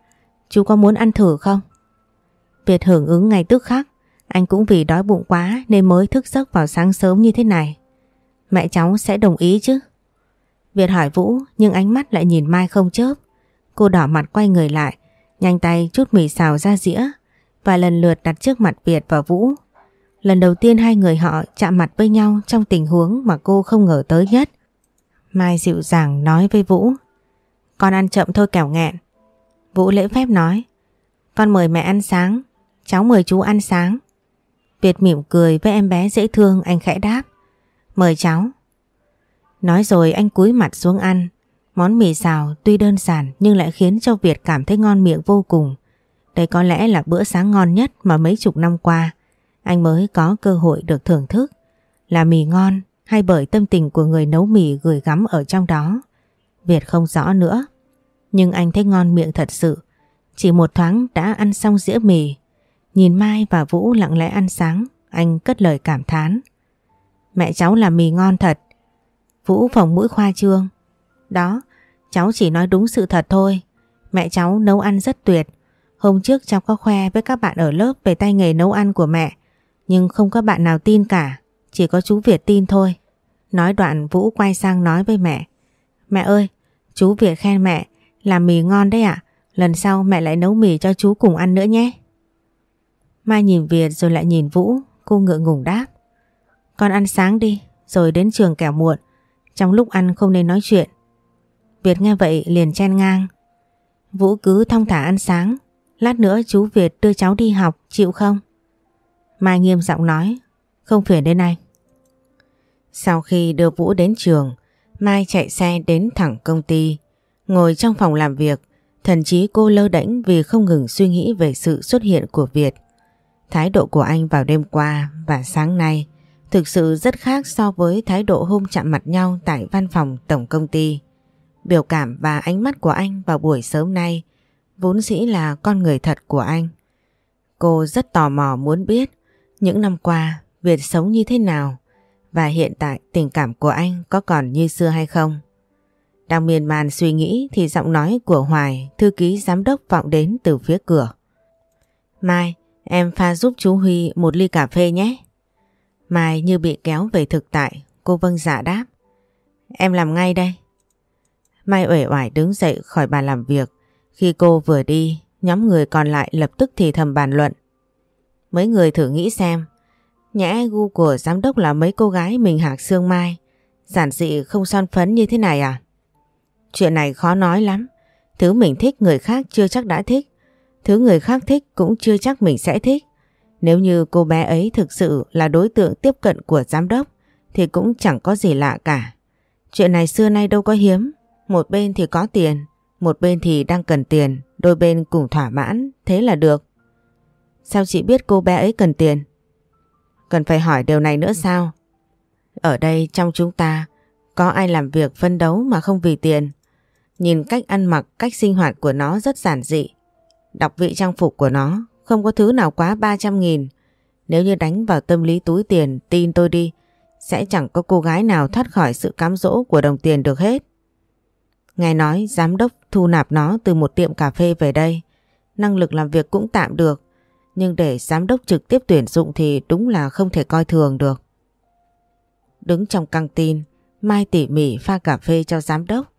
Chú có muốn ăn thử không? Việt hưởng ứng ngay tức khắc. Anh cũng vì đói bụng quá nên mới thức giấc vào sáng sớm như thế này. Mẹ cháu sẽ đồng ý chứ? Việt hỏi Vũ nhưng ánh mắt lại nhìn Mai không chớp. Cô đỏ mặt quay người lại, nhanh tay chút mì xào ra dĩa và lần lượt đặt trước mặt Việt và Vũ. Lần đầu tiên hai người họ chạm mặt với nhau trong tình huống mà cô không ngờ tới nhất. Mai dịu dàng nói với Vũ Con ăn chậm thôi kẻo nghẹn. Vũ lễ phép nói Con mời mẹ ăn sáng, cháu mời chú ăn sáng. Việt mỉm cười với em bé dễ thương anh khẽ đáp Mời cháu. Nói rồi anh cúi mặt xuống ăn. Món mì xào tuy đơn giản nhưng lại khiến cho Việt cảm thấy ngon miệng vô cùng. Đây có lẽ là bữa sáng ngon nhất mà mấy chục năm qua anh mới có cơ hội được thưởng thức. Là mì ngon hay bởi tâm tình của người nấu mì gửi gắm ở trong đó. Việt không rõ nữa. Nhưng anh thấy ngon miệng thật sự. Chỉ một thoáng đã ăn xong dĩa mì. Nhìn Mai và Vũ lặng lẽ ăn sáng, anh cất lời cảm thán. Mẹ cháu làm mì ngon thật. Vũ phòng mũi khoa trương. Đó, cháu chỉ nói đúng sự thật thôi. Mẹ cháu nấu ăn rất tuyệt. Hôm trước cháu có khoe với các bạn ở lớp về tay nghề nấu ăn của mẹ. Nhưng không có bạn nào tin cả. Chỉ có chú Việt tin thôi. Nói đoạn Vũ quay sang nói với mẹ. Mẹ ơi, chú Việt khen mẹ làm mì ngon đấy ạ. Lần sau mẹ lại nấu mì cho chú cùng ăn nữa nhé. Mai nhìn Việt rồi lại nhìn Vũ. Cô ngựa ngùng đáp. Con ăn sáng đi, rồi đến trường kẻo muộn. Trong lúc ăn không nên nói chuyện. Việt nghe vậy liền chen ngang. Vũ cứ thong thả ăn sáng, lát nữa chú Việt đưa cháu đi học, chịu không? Mai nghiêm giọng nói, không phiền đến anh. Sau khi đưa Vũ đến trường, Mai chạy xe đến thẳng công ty, ngồi trong phòng làm việc, thần chí cô lơ đễnh vì không ngừng suy nghĩ về sự xuất hiện của Việt. Thái độ của anh vào đêm qua và sáng nay thực sự rất khác so với thái độ hôm chạm mặt nhau tại văn phòng tổng công ty. Biểu cảm và ánh mắt của anh vào buổi sớm nay vốn dĩ là con người thật của anh. Cô rất tò mò muốn biết những năm qua Việt sống như thế nào và hiện tại tình cảm của anh có còn như xưa hay không. Đang miên man suy nghĩ thì giọng nói của Hoài, thư ký giám đốc vọng đến từ phía cửa. Mai, em pha giúp chú Huy một ly cà phê nhé. Mai như bị kéo về thực tại, cô vâng dạ đáp. Em làm ngay đây. Mai uể oải đứng dậy khỏi bàn làm việc. Khi cô vừa đi, nhóm người còn lại lập tức thì thầm bàn luận. Mấy người thử nghĩ xem, nhẽ gu của giám đốc là mấy cô gái mình hạc xương mai, giản dị không son phấn như thế này à? Chuyện này khó nói lắm, thứ mình thích người khác chưa chắc đã thích, thứ người khác thích cũng chưa chắc mình sẽ thích. Nếu như cô bé ấy thực sự là đối tượng tiếp cận của giám đốc thì cũng chẳng có gì lạ cả. Chuyện này xưa nay đâu có hiếm, một bên thì có tiền, một bên thì đang cần tiền, đôi bên cùng thỏa mãn, thế là được. Sao chị biết cô bé ấy cần tiền? Cần phải hỏi điều này nữa sao? Ở đây trong chúng ta có ai làm việc phân đấu mà không vì tiền. Nhìn cách ăn mặc, cách sinh hoạt của nó rất giản dị. Đọc vị trang phục của nó không có thứ nào quá 300 nghìn. Nếu như đánh vào tâm lý túi tiền, tin tôi đi, sẽ chẳng có cô gái nào thoát khỏi sự cám dỗ của đồng tiền được hết. Nghe nói giám đốc thu nạp nó từ một tiệm cà phê về đây. Năng lực làm việc cũng tạm được. Nhưng để giám đốc trực tiếp tuyển dụng thì đúng là không thể coi thường được. Đứng trong căng tin, Mai tỉ mỉ pha cà phê cho giám đốc.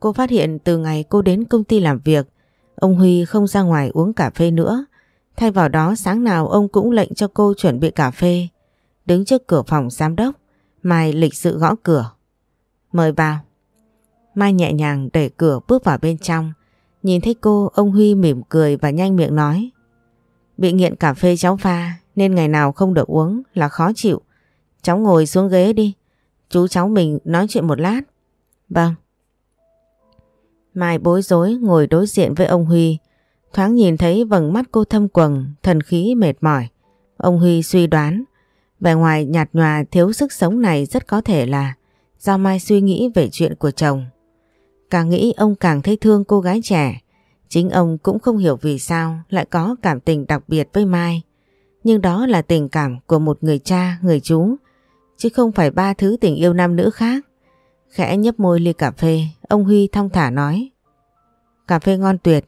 Cô phát hiện từ ngày cô đến công ty làm việc, ông Huy không ra ngoài uống cà phê nữa. Thay vào đó sáng nào ông cũng lệnh cho cô chuẩn bị cà phê. Đứng trước cửa phòng giám đốc, Mai lịch sự gõ cửa. Mời vào. Mai nhẹ nhàng đẩy cửa bước vào bên trong. Nhìn thấy cô, ông Huy mỉm cười và nhanh miệng nói. Bị nghiện cà phê cháu pha nên ngày nào không được uống là khó chịu. Cháu ngồi xuống ghế đi. Chú cháu mình nói chuyện một lát. Vâng. Mai bối rối ngồi đối diện với ông Huy. Thoáng nhìn thấy vầng mắt cô thâm quầng, thần khí mệt mỏi. Ông Huy suy đoán. Vẻ ngoài nhạt nhòa thiếu sức sống này rất có thể là do Mai suy nghĩ về chuyện của chồng. Càng nghĩ ông càng thấy thương cô gái trẻ. Chính ông cũng không hiểu vì sao lại có cảm tình đặc biệt với Mai. Nhưng đó là tình cảm của một người cha, người chú, chứ không phải ba thứ tình yêu nam nữ khác. Khẽ nhấp môi ly cà phê, ông Huy thong thả nói. Cà phê ngon tuyệt,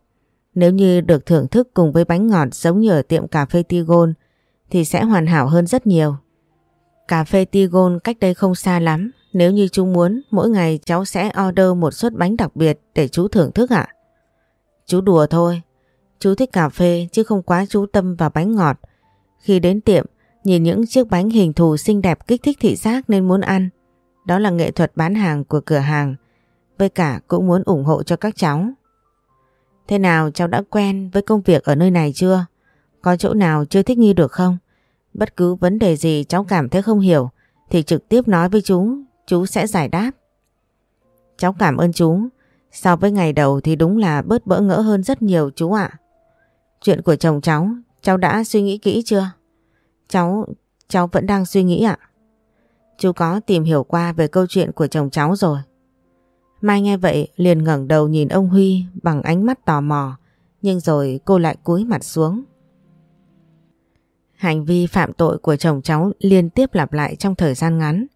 nếu như được thưởng thức cùng với bánh ngọt giống như ở tiệm cà phê Tigon thì sẽ hoàn hảo hơn rất nhiều. Cà phê Tigon cách đây không xa lắm, nếu như chú muốn, mỗi ngày cháu sẽ order một suất bánh đặc biệt để chú thưởng thức ạ. Chú đùa thôi, chú thích cà phê chứ không quá chú tâm vào bánh ngọt. Khi đến tiệm, nhìn những chiếc bánh hình thù xinh đẹp kích thích thị giác nên muốn ăn. Đó là nghệ thuật bán hàng của cửa hàng, với cả cũng muốn ủng hộ cho các cháu. Thế nào cháu đã quen với công việc ở nơi này chưa? Có chỗ nào chưa thích nghi được không? Bất cứ vấn đề gì cháu cảm thấy không hiểu thì trực tiếp nói với chú chú sẽ giải đáp. Cháu cảm ơn chú. So với ngày đầu thì đúng là bớt bỡ ngỡ hơn rất nhiều chú ạ. Chuyện của chồng cháu, cháu đã suy nghĩ kỹ chưa? Cháu, cháu vẫn đang suy nghĩ ạ. Chú có tìm hiểu qua về câu chuyện của chồng cháu rồi. Mai nghe vậy liền ngẩng đầu nhìn ông Huy bằng ánh mắt tò mò, nhưng rồi cô lại cúi mặt xuống. Hành vi phạm tội của chồng cháu liên tiếp lặp lại trong thời gian ngắn.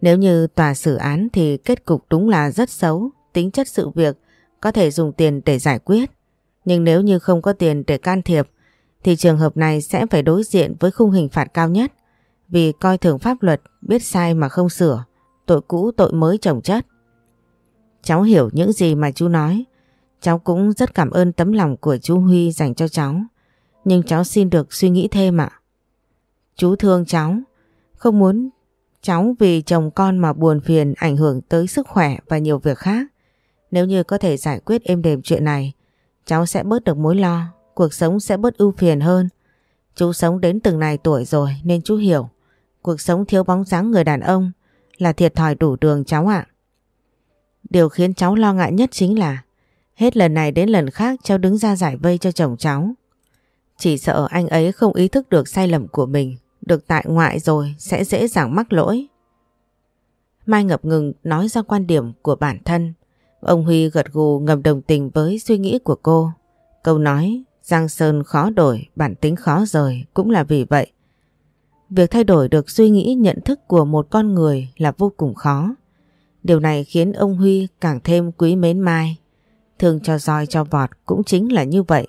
Nếu như tòa xử án thì kết cục đúng là rất xấu, tính chất sự việc có thể dùng tiền để giải quyết. Nhưng nếu như không có tiền để can thiệp thì trường hợp này sẽ phải đối diện với khung hình phạt cao nhất vì coi thường pháp luật, biết sai mà không sửa, tội cũ tội mới chồng chất. Cháu hiểu những gì mà chú nói, cháu cũng rất cảm ơn tấm lòng của chú Huy dành cho cháu, nhưng cháu xin được suy nghĩ thêm ạ. Chú thương cháu, không muốn Cháu vì chồng con mà buồn phiền ảnh hưởng tới sức khỏe và nhiều việc khác. Nếu như có thể giải quyết êm đềm chuyện này, cháu sẽ bớt được mối lo, cuộc sống sẽ bớt ưu phiền hơn. Chú sống đến từng này tuổi rồi nên chú hiểu. Cuộc sống thiếu bóng dáng người đàn ông là thiệt thòi đủ đường cháu ạ. Điều khiến cháu lo ngại nhất chính là hết lần này đến lần khác cháu đứng ra giải vây cho chồng cháu. Chỉ sợ anh ấy không ý thức được sai lầm của mình, được tại ngoại rồi sẽ dễ dàng mắc lỗi. Mai ngập ngừng nói ra quan điểm của bản thân. Ông Huy gật gù ngầm đồng tình với suy nghĩ của cô. Câu nói Giang Sơn khó đổi, bản tính khó rời cũng là vì vậy. Việc thay đổi được suy nghĩ nhận thức của một con người là vô cùng khó. Điều này khiến ông Huy càng thêm quý mến Mai. Thương cho roi cho vọt cũng chính là như vậy.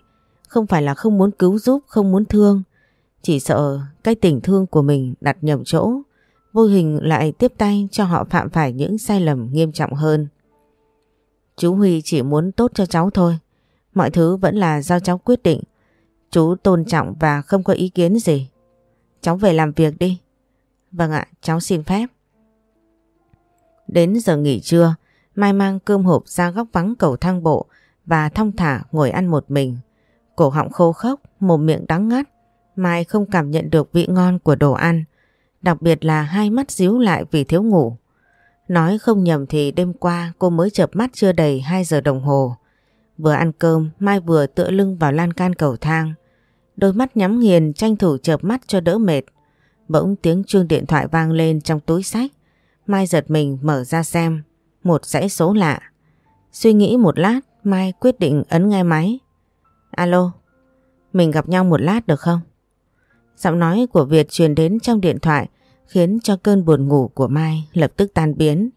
Không phải là không muốn cứu giúp, không muốn thương. Chỉ sợ cái tình thương của mình đặt nhầm chỗ. Vô hình lại tiếp tay cho họ phạm phải những sai lầm nghiêm trọng hơn. Chú Huy chỉ muốn tốt cho cháu thôi. Mọi thứ vẫn là do cháu quyết định. Chú tôn trọng và không có ý kiến gì. Cháu về làm việc đi. Vâng ạ, cháu xin phép. Đến giờ nghỉ trưa, Mai mang cơm hộp ra góc vắng cầu thang bộ và thong thả ngồi ăn một mình. Cổ họng khô khốc, mồm miệng đắng ngắt. Mai không cảm nhận được vị ngon của đồ ăn, đặc biệt là hai mắt díu lại vì thiếu ngủ. Nói không nhầm thì đêm qua cô mới chợp mắt chưa đầy 2 giờ đồng hồ. Vừa ăn cơm, Mai vừa tựa lưng vào lan can cầu thang. Đôi mắt nhắm nghiền tranh thủ chợp mắt cho đỡ mệt. Bỗng tiếng chuông điện thoại vang lên trong túi sách. Mai giật mình mở ra xem. Một dãy số lạ. Suy nghĩ một lát, Mai quyết định ấn nghe máy. Alo, mình gặp nhau một lát được không? Giọng nói của Việt truyền đến trong điện thoại khiến cho cơn buồn ngủ của Mai lập tức tan biến.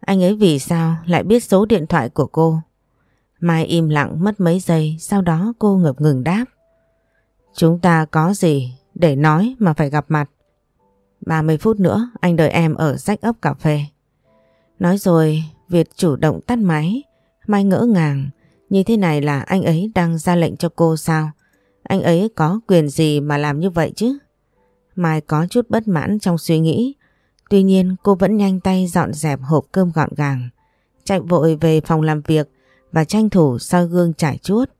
Anh ấy vì sao lại biết số điện thoại của cô? Mai im lặng mất mấy giây, sau đó cô ngập ngừng đáp. Chúng ta có gì để nói mà phải gặp mặt. 30 phút nữa, anh đợi em ở rách ấp cà phê. Nói rồi, Việt chủ động tắt máy. Mai ngỡ ngàng. Như thế này là anh ấy đang ra lệnh cho cô sao? Anh ấy có quyền gì mà làm như vậy chứ? Mai có chút bất mãn trong suy nghĩ. Tuy nhiên, cô vẫn nhanh tay dọn dẹp hộp cơm gọn gàng. Chạy vội về phòng làm việc và tranh thủ soi gương trải chuốt.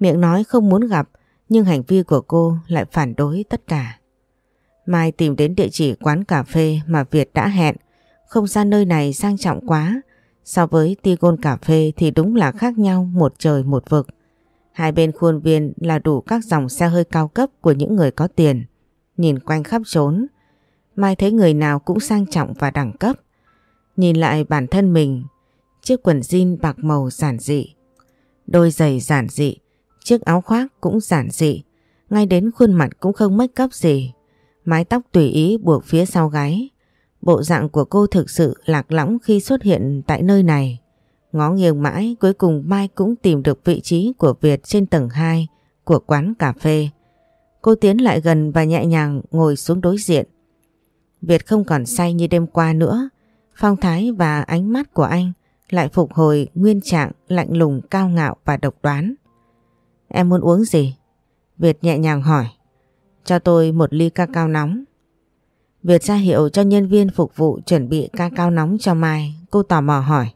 Miệng nói không muốn gặp, nhưng hành vi của cô lại phản đối tất cả. Mai tìm đến địa chỉ quán cà phê mà Việt đã hẹn. Không gian nơi này sang trọng quá. So với Tigon cà phê thì đúng là khác nhau một trời một vực. Hai bên khuôn viên là đủ các dòng xe hơi cao cấp của những người có tiền. Nhìn quanh khắp trốn, Mai thấy người nào cũng sang trọng và đẳng cấp. Nhìn lại bản thân mình, chiếc quần jean bạc màu giản dị, đôi giày giản dị, chiếc áo khoác cũng giản dị, ngay đến khuôn mặt cũng không make cấp gì. Mái tóc tùy ý buộc phía sau gáy. Bộ dạng của cô thực sự lạc lõng khi xuất hiện tại nơi này. Ngó nghiêng mãi cuối cùng Mai cũng tìm được vị trí của Việt trên tầng 2 của quán cà phê. Cô tiến lại gần và nhẹ nhàng ngồi xuống đối diện. Việt không còn say như đêm qua nữa. Phong thái và ánh mắt của anh lại phục hồi nguyên trạng, lạnh lùng, cao ngạo và độc đoán. Em muốn uống gì? Việt nhẹ nhàng hỏi. Cho tôi một ly ca cao nóng. Việt ra hiệu cho nhân viên phục vụ chuẩn bị ca cao nóng cho Mai. Cô tò mò hỏi.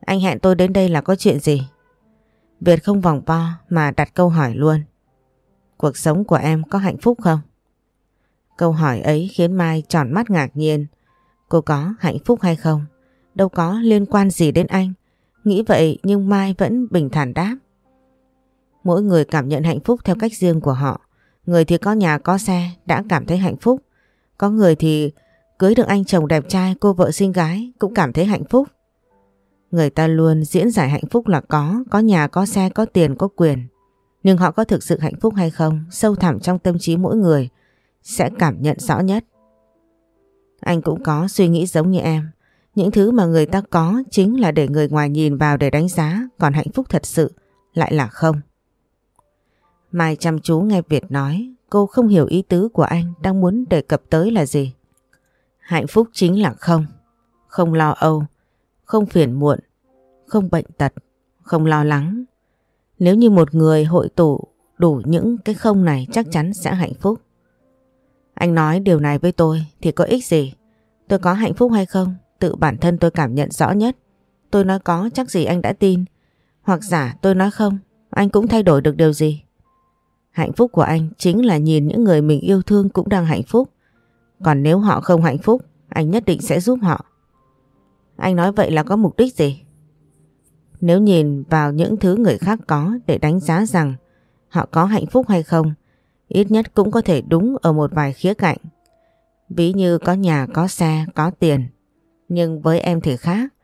Anh hẹn tôi đến đây là có chuyện gì? Việt không vòng vo mà đặt câu hỏi luôn. Cuộc sống của em có hạnh phúc không? Câu hỏi ấy khiến Mai tròn mắt ngạc nhiên. Cô có hạnh phúc hay không? Đâu có liên quan gì đến anh. Nghĩ vậy nhưng Mai vẫn bình thản đáp. Mỗi người cảm nhận hạnh phúc theo cách riêng của họ. Người thì có nhà có xe đã cảm thấy hạnh phúc. Có người thì cưới được anh chồng đẹp trai cô vợ xinh gái cũng cảm thấy hạnh phúc. Người ta luôn diễn giải hạnh phúc là có, có nhà, có xe, có tiền, có quyền. Nhưng họ có thực sự hạnh phúc hay không, sâu thẳm trong tâm trí mỗi người sẽ cảm nhận rõ nhất. Anh cũng có suy nghĩ giống như em. Những thứ mà người ta có chính là để người ngoài nhìn vào để đánh giá, còn hạnh phúc thật sự lại là không. Mai chăm chú nghe Việt nói, cô không hiểu ý tứ của anh đang muốn đề cập tới là gì. Hạnh phúc chính là không, không lo âu, không phiền muộn, không bệnh tật, không lo lắng. Nếu như một người hội tụ đủ những cái không này chắc chắn sẽ hạnh phúc. Anh nói điều này với tôi thì có ích gì? Tôi có hạnh phúc hay không? Tự bản thân tôi cảm nhận rõ nhất. tôi nói có chắc gì anh đã tin. Hoặc giả tôi nói không, anh cũng thay đổi được điều gì. Hạnh phúc của anh chính là nhìn những người mình yêu thương cũng đang hạnh phúc. Còn nếu họ không hạnh phúc, anh nhất định sẽ giúp họ. Anh nói vậy là có mục đích gì? Nếu nhìn vào những thứ người khác có để đánh giá rằng họ có hạnh phúc hay không, ít nhất cũng có thể đúng ở một vài khía cạnh. Ví như có nhà, có xe, có tiền. Nhưng với em thì khác.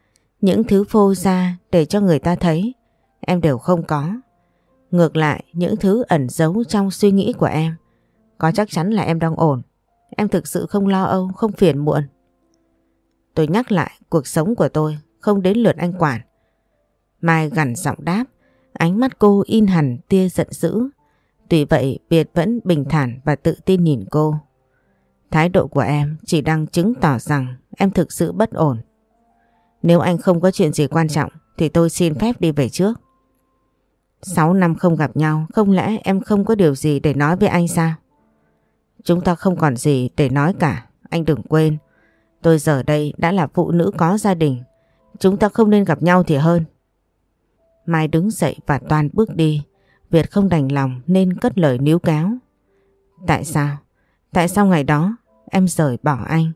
Những thứ phô ra để cho người ta thấy, em đều không có. Ngược lại, những thứ ẩn giấu trong suy nghĩ của em, có chắc chắn là em đang ổn. Em thực sự không lo âu, không phiền muộn. Tôi nhắc lại, cuộc sống của tôi không đến lượt anh quản. Mai gằn giọng đáp, ánh mắt cô in hẳn tia giận dữ. Tuy vậy Việt vẫn bình thản và tự tin nhìn cô. Thái độ của em chỉ đang chứng tỏ rằng em thực sự bất ổn. Nếu anh không có chuyện gì quan trọng thì tôi xin phép đi về trước. 6 năm không gặp nhau, không lẽ em không có điều gì để nói với anh sao? Chúng ta không còn gì để nói cả, anh đừng quên. Tôi giờ đây đã là phụ nữ có gia đình, chúng ta không nên gặp nhau thì hơn. Mai đứng dậy và toàn bước đi, Việt không đành lòng nên cất lời níu cáo. Tại sao? Tại sao ngày đó em rời bỏ anh?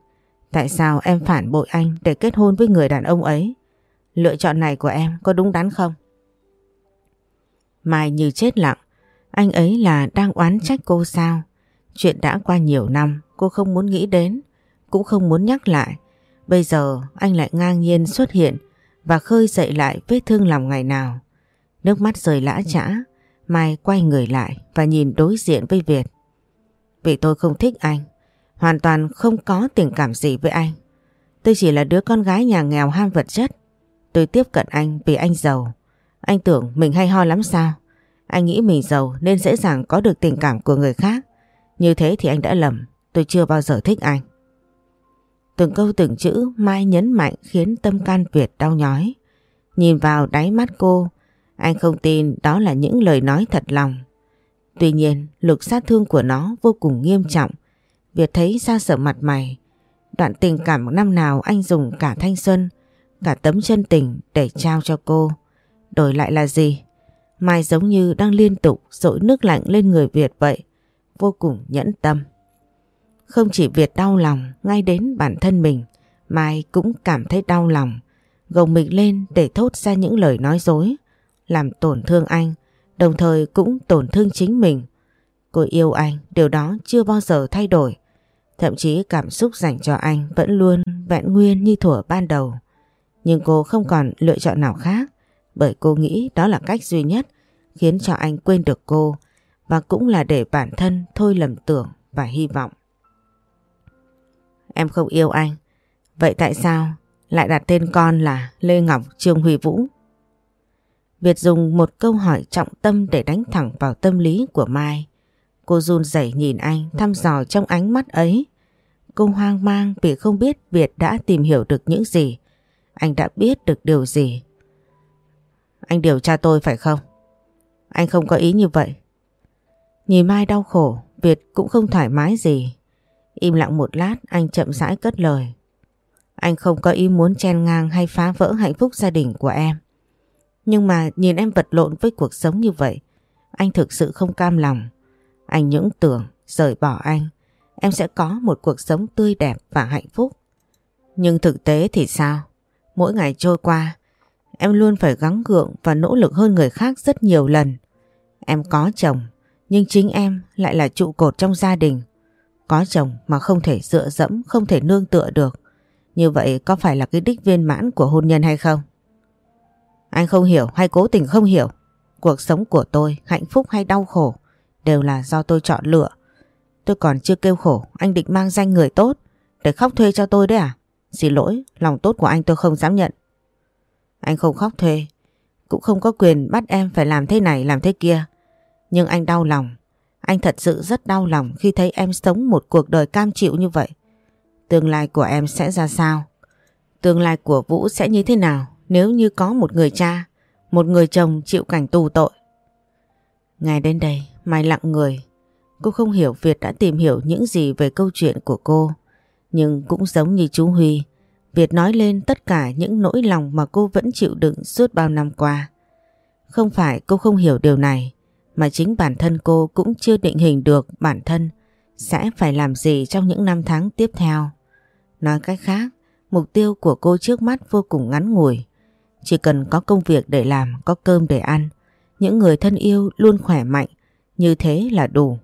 Tại sao em phản bội anh để kết hôn với người đàn ông ấy? Lựa chọn này của em có đúng đắn không? Mai như chết lặng. Anh ấy là đang oán trách cô sao? Chuyện đã qua nhiều năm cô không muốn nghĩ đến, cũng không muốn nhắc lại. Bây giờ anh lại ngang nhiên xuất hiện và khơi dậy lại vết thương lòng ngày nào. Nước mắt rời lã chã, Mai quay người lại và nhìn đối diện với Việt. Vì tôi không thích anh, hoàn toàn không có tình cảm gì với anh. Tôi chỉ là đứa con gái nhà nghèo ham vật chất. Tôi tiếp cận anh vì anh giàu. Anh tưởng mình hay ho lắm sao? Anh nghĩ mình giàu nên dễ dàng có được tình cảm của người khác. Như thế thì anh đã lầm. Tôi chưa bao giờ thích anh. Từng câu từng chữ Mai nhấn mạnh khiến tâm can Việt đau nhói. Nhìn vào đáy mắt cô, anh không tin đó là những lời nói thật lòng. Tuy nhiên, lực sát thương của nó vô cùng nghiêm trọng. Việt thấy ra sợ mặt mày. Đoạn tình cảm năm nào anh dùng cả thanh xuân, cả tấm chân tình để trao cho cô. Đổi lại là gì? Mai giống như đang liên tục dội nước lạnh lên người Việt vậy. Vô cùng nhẫn tâm. Không chỉ Việt đau lòng, ngay đến bản thân mình, Mai cũng cảm thấy đau lòng. Gồng mình lên để thốt ra những lời nói dối, làm tổn thương anh, đồng thời cũng tổn thương chính mình. Cô yêu anh, điều đó chưa bao giờ thay đổi. Thậm chí cảm xúc dành cho anh vẫn luôn vẹn nguyên như thuở ban đầu. Nhưng cô không còn lựa chọn nào khác bởi cô nghĩ đó là cách duy nhất khiến cho anh quên được cô và cũng là để bản thân thôi lầm tưởng và hy vọng. Em không yêu anh, vậy tại sao lại đặt tên con là Lê Ngọc Trương Huy Vũ? Việt dùng một câu hỏi trọng tâm để đánh thẳng vào tâm lý của Mai. Cô run rẩy nhìn anh thăm dò trong ánh mắt ấy. Cô hoang mang vì không biết Việt đã tìm hiểu được những gì. Anh đã biết được điều gì. Anh điều tra tôi phải không? Anh không có ý như vậy. Nhìn Mai đau khổ, Việt cũng không thoải mái gì. Im lặng một lát anh chậm rãi cất lời. Anh không có ý muốn chen ngang hay phá vỡ hạnh phúc gia đình của em. Nhưng mà nhìn em vật lộn với cuộc sống như vậy, anh thực sự không cam lòng. Anh những tưởng rời bỏ anh, em sẽ có một cuộc sống tươi đẹp và hạnh phúc. Nhưng thực tế thì sao? Mỗi ngày trôi qua, em luôn phải gắng gượng và nỗ lực hơn người khác rất nhiều lần. Em có chồng, nhưng chính em lại là trụ cột trong gia đình. Có chồng mà không thể dựa dẫm, không thể nương tựa được. Như vậy có phải là cái đích viên mãn của hôn nhân hay không? Anh không hiểu hay cố tình không hiểu. Cuộc sống của tôi, hạnh phúc hay đau khổ, đều là do tôi chọn lựa. Tôi còn chưa kêu khổ, anh định mang danh người tốt để khóc thuê cho tôi đấy à? Xin lỗi, lòng tốt của anh tôi không dám nhận. Anh không khóc thuê, cũng không có quyền bắt em phải làm thế này làm thế kia. Nhưng anh đau lòng, anh thật sự rất đau lòng khi thấy em sống một cuộc đời cam chịu như vậy. Tương lai của em sẽ ra sao? Tương lai của Vũ sẽ như thế nào nếu như có một người cha, một người chồng chịu cảnh tù tội? Ngày đến đây, Mai lặng người. Cô không hiểu Việt đã tìm hiểu những gì về câu chuyện của cô. Nhưng cũng giống như chú Huy, Việt nói lên tất cả những nỗi lòng mà cô vẫn chịu đựng suốt bao năm qua. Không phải cô không hiểu điều này, mà chính bản thân cô cũng chưa định hình được bản thân sẽ phải làm gì trong những năm tháng tiếp theo. Nói cách khác, mục tiêu của cô trước mắt vô cùng ngắn ngủi. Chỉ cần có công việc để làm, có cơm để ăn, những người thân yêu luôn khỏe mạnh, như thế là đủ.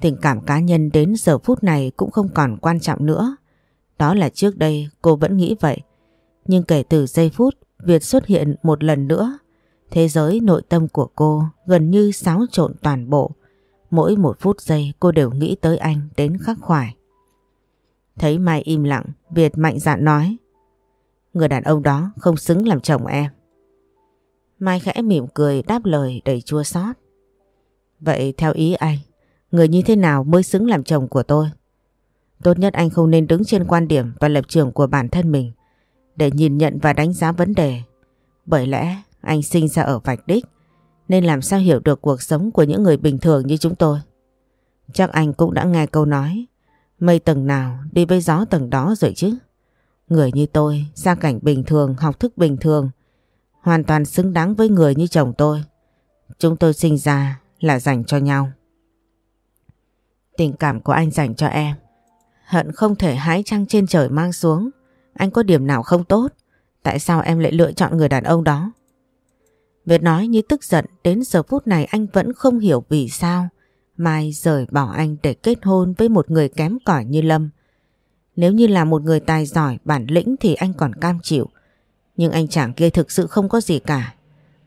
Tình cảm cá nhân đến giờ phút này cũng không còn quan trọng nữa. Đó là trước đây cô vẫn nghĩ vậy. Nhưng kể từ giây phút Việt xuất hiện một lần nữa, thế giới nội tâm của cô gần như xáo trộn toàn bộ. Mỗi một phút giây cô đều nghĩ tới anh đến khắc khoải. Thấy Mai im lặng, Việt mạnh dạn nói. Người đàn ông đó không xứng làm chồng em. Mai khẽ mỉm cười đáp lời đầy chua xót. Vậy theo ý anh, người như thế nào mới xứng làm chồng của tôi? Tốt nhất anh không nên đứng trên quan điểm và lập trường của bản thân mình để nhìn nhận và đánh giá vấn đề. Bởi lẽ anh sinh ra ở vạch đích nên làm sao hiểu được cuộc sống của những người bình thường như chúng tôi. Chắc anh cũng đã nghe câu nói mây tầng nào đi với gió tầng đó rồi chứ. Người như tôi, gia cảnh bình thường, học thức bình thường, hoàn toàn xứng đáng với người như chồng tôi. Chúng tôi sinh ra là dành cho nhau. Tình cảm của anh dành cho em Hận không thể hái trăng trên trời mang xuống. Anh có điểm nào không tốt? Tại sao em lại lựa chọn người đàn ông đó? Việt nói như tức giận đến giờ phút này anh vẫn không hiểu vì sao Mai rời bỏ anh để kết hôn với một người kém cỏi như Lâm. Nếu như là một người tài giỏi, bản lĩnh thì anh còn cam chịu. Nhưng anh chàng kia thực sự không có gì cả.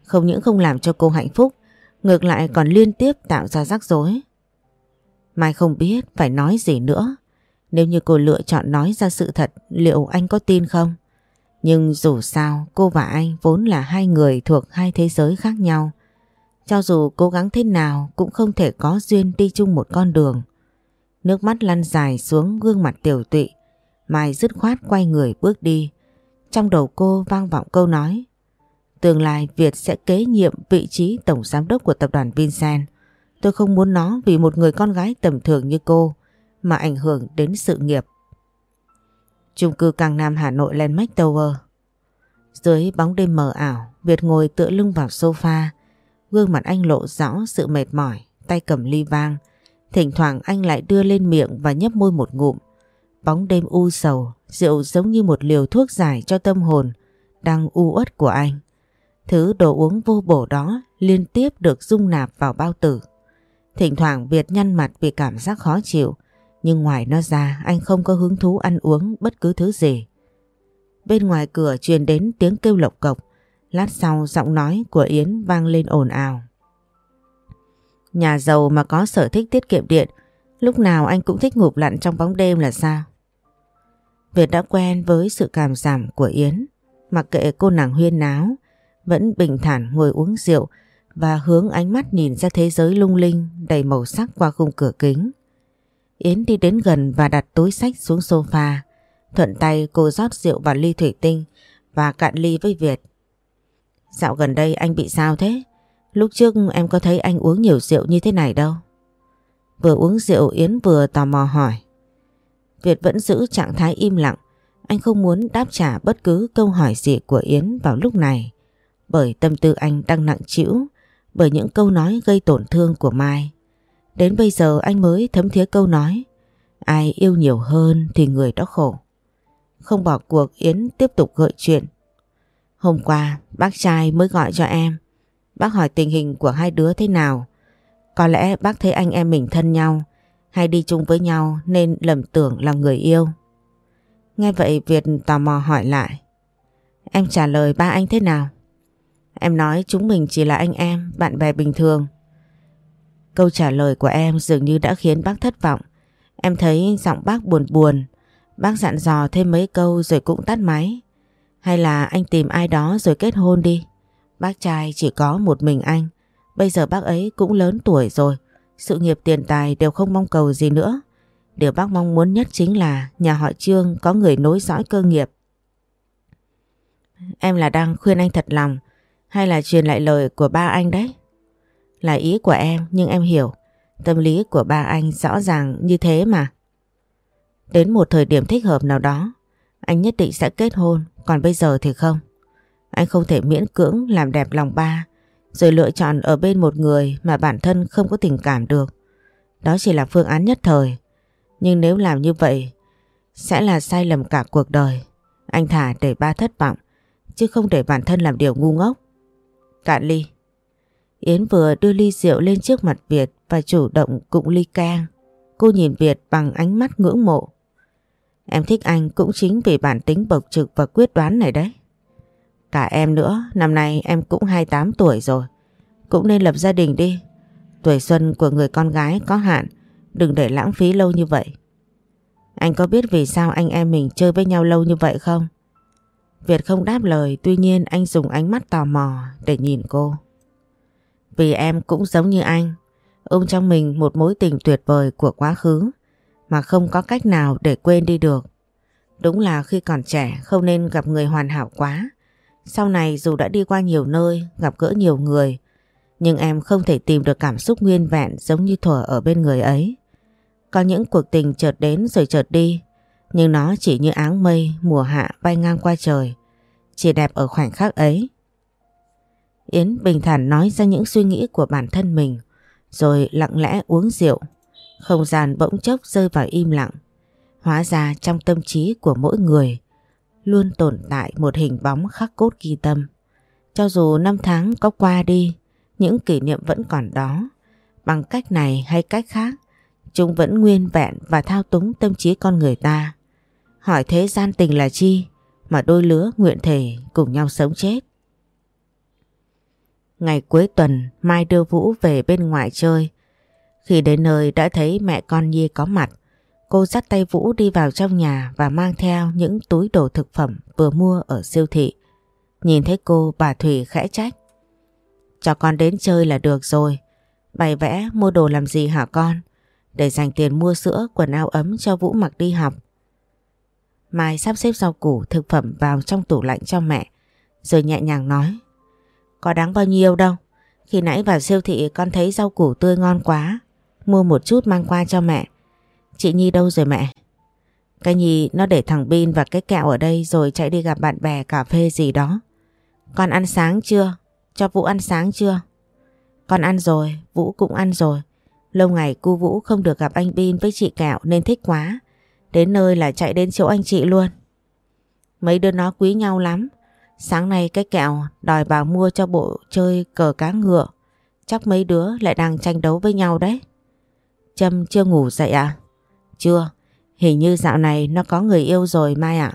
Không những không làm cho cô hạnh phúc, ngược lại còn liên tiếp tạo ra rắc rối. Mai không biết phải nói gì nữa. Nếu như cô lựa chọn nói ra sự thật liệu anh có tin không? Nhưng dù sao, cô và anh vốn là hai người thuộc hai thế giới khác nhau. Cho dù cố gắng thế nào cũng không thể có duyên đi chung một con đường. Nước mắt lăn dài xuống gương mặt tiểu tụy. Mai dứt khoát quay người bước đi. Trong đầu cô vang vọng câu nói. Tương lai Việt sẽ kế nhiệm vị trí tổng giám đốc của tập đoàn Vincent. Tôi không muốn nó vì một người con gái tầm thường như cô, mà ảnh hưởng đến sự nghiệp. Trung cư Càng Nam Hà Nội Landmark Tower Dưới bóng đêm mờ ảo, Việt ngồi tựa lưng vào sofa, gương mặt anh lộ rõ sự mệt mỏi, tay cầm ly vang. Thỉnh thoảng anh lại đưa lên miệng và nhấp môi một ngụm. Bóng đêm u sầu, rượu giống như một liều thuốc giải cho tâm hồn đang u uất của anh. Thứ đồ uống vô bổ đó liên tiếp được dung nạp vào bao tử. Thỉnh thoảng Việt nhăn mặt vì cảm giác khó chịu, nhưng ngoài nó ra anh không có hứng thú ăn uống bất cứ thứ gì. Bên ngoài cửa truyền đến tiếng kêu lộc cộc. Lát sau giọng nói của Yến vang lên ồn ào. Nhà giàu mà có sở thích tiết kiệm điện, lúc nào anh cũng thích ngụp lặn trong bóng đêm là sao? Việt đã quen với sự cảm giảm của Yến, mặc kệ cô nàng huyên náo, vẫn bình thản ngồi uống rượu và hướng ánh mắt nhìn ra thế giới lung linh đầy màu sắc qua khung cửa kính. Yến đi đến gần và đặt túi sách xuống sofa. Thuận tay cô rót rượu vào ly thủy tinh và cạn ly với Việt. Dạo gần đây anh bị sao thế? Lúc trước em có thấy anh uống nhiều rượu như thế này đâu. Vừa uống rượu, Yến vừa tò mò hỏi. Việt vẫn giữ trạng thái im lặng. Anh không muốn đáp trả bất cứ câu hỏi gì của Yến vào lúc này. Bởi tâm tư anh đang nặng chịu bởi những câu nói gây tổn thương của Mai. Đến bây giờ anh mới thấm thía câu nói Ai yêu nhiều hơn thì người đó khổ. Không bỏ cuộc Yến tiếp tục gợi chuyện. Hôm qua bác trai mới gọi cho em. Bác hỏi tình hình của hai đứa thế nào. Có lẽ bác thấy anh em mình thân nhau Hay đi chung với nhau nên lầm tưởng là người yêu. Nghe vậy Việt tò mò hỏi lại Em trả lời ba anh thế nào? Em nói chúng mình chỉ là anh em, bạn bè bình thường. Câu trả lời của em dường như đã khiến bác thất vọng. Em thấy giọng bác buồn buồn. Bác dặn dò thêm mấy câu rồi cũng tắt máy. Hay là anh tìm ai đó rồi kết hôn đi. Bác trai chỉ có một mình anh. Bây giờ bác ấy cũng lớn tuổi rồi. Sự nghiệp tiền tài đều không mong cầu gì nữa. Điều bác mong muốn nhất chính là nhà họ Trương có người nối dõi cơ nghiệp. Em là đang khuyên anh thật lòng hay là truyền lại lời của ba anh đấy? Là ý của em nhưng em hiểu Tâm lý của ba anh rõ ràng như thế mà Đến một thời điểm thích hợp nào đó Anh nhất định sẽ kết hôn, còn bây giờ thì không. Anh không thể miễn cưỡng làm đẹp lòng ba, rồi lựa chọn ở bên một người mà bản thân không có tình cảm được. Đó chỉ là phương án nhất thời. Nhưng nếu làm như vậy, sẽ là sai lầm cả cuộc đời. Anh thả để ba thất vọng, chứ không để bản thân làm điều ngu ngốc. Cạn ly. Yến vừa đưa ly rượu lên trước mặt Việt và chủ động cụng ly cang. Cô nhìn Việt bằng ánh mắt ngưỡng mộ. Em thích anh cũng chính vì bản tính bộc trực và quyết đoán này đấy. Cả em nữa, năm nay em cũng 28 tuổi rồi. Cũng nên lập gia đình đi. Tuổi xuân của người con gái có hạn, đừng để lãng phí lâu như vậy. Anh có biết vì sao anh em mình chơi với nhau lâu như vậy không? Việt không đáp lời, tuy nhiên anh dùng ánh mắt tò mò để nhìn cô. Vì em cũng giống như anh, ôm trong mình một mối tình tuyệt vời của quá khứ mà không có cách nào để quên đi được. Đúng là khi còn trẻ không nên gặp người hoàn hảo quá. Sau này dù đã đi qua nhiều nơi, gặp gỡ nhiều người, nhưng em không thể tìm được cảm xúc nguyên vẹn giống như thuở ở bên người ấy. Có những cuộc tình chợt đến rồi chợt đi, nhưng nó chỉ như áng mây mùa hạ bay ngang qua trời, chỉ đẹp ở khoảnh khắc ấy. Yến bình thản nói ra những suy nghĩ của bản thân mình, rồi lặng lẽ uống rượu. Không gian bỗng chốc rơi vào im lặng. Hóa ra trong tâm trí của mỗi người luôn tồn tại một hình bóng khắc cốt ghi tâm. Cho dù năm tháng có qua đi, những kỷ niệm vẫn còn đó. Bằng cách này hay cách khác, chúng vẫn nguyên vẹn và thao túng tâm trí con người ta. Hỏi thế gian tình là chi mà đôi lứa nguyện thể cùng nhau sống chết. Ngày cuối tuần Mai đưa Vũ về bên ngoài chơi. Khi đến nơi đã thấy mẹ con Nhi có mặt. Cô dắt tay Vũ đi vào trong nhà và mang theo những túi đồ thực phẩm vừa mua ở siêu thị. Nhìn thấy cô bà Thủy khẽ trách. Cho con đến chơi là được rồi. Bày vẽ mua đồ làm gì hả con? Để dành tiền mua sữa, quần áo ấm cho Vũ mặc đi học. Mai sắp xếp rau củ thực phẩm vào trong tủ lạnh cho mẹ. Rồi nhẹ nhàng nói. Có đáng bao nhiêu đâu. Khi nãy vào siêu thị con thấy rau củ tươi ngon quá. Mua một chút mang qua cho mẹ. Chị Nhi đâu rồi mẹ? Cái Nhi nó để thằng Bin và cái kẹo ở đây rồi chạy đi gặp bạn bè cà phê gì đó. Con ăn sáng chưa? Cho Vũ ăn sáng chưa? Con ăn rồi, Vũ cũng ăn rồi. Lâu ngày cu Vũ không được gặp anh Bin với chị Kẹo nên thích quá. Đến nơi là chạy đến chỗ anh chị luôn. Mấy đứa nó quý nhau lắm. Sáng nay cái kẹo đòi bà mua cho bộ chơi cờ cá ngựa. Chắc mấy đứa lại đang tranh đấu với nhau đấy. Trâm chưa ngủ dậy à? Chưa. Hình như dạo này nó có người yêu rồi Mai ạ.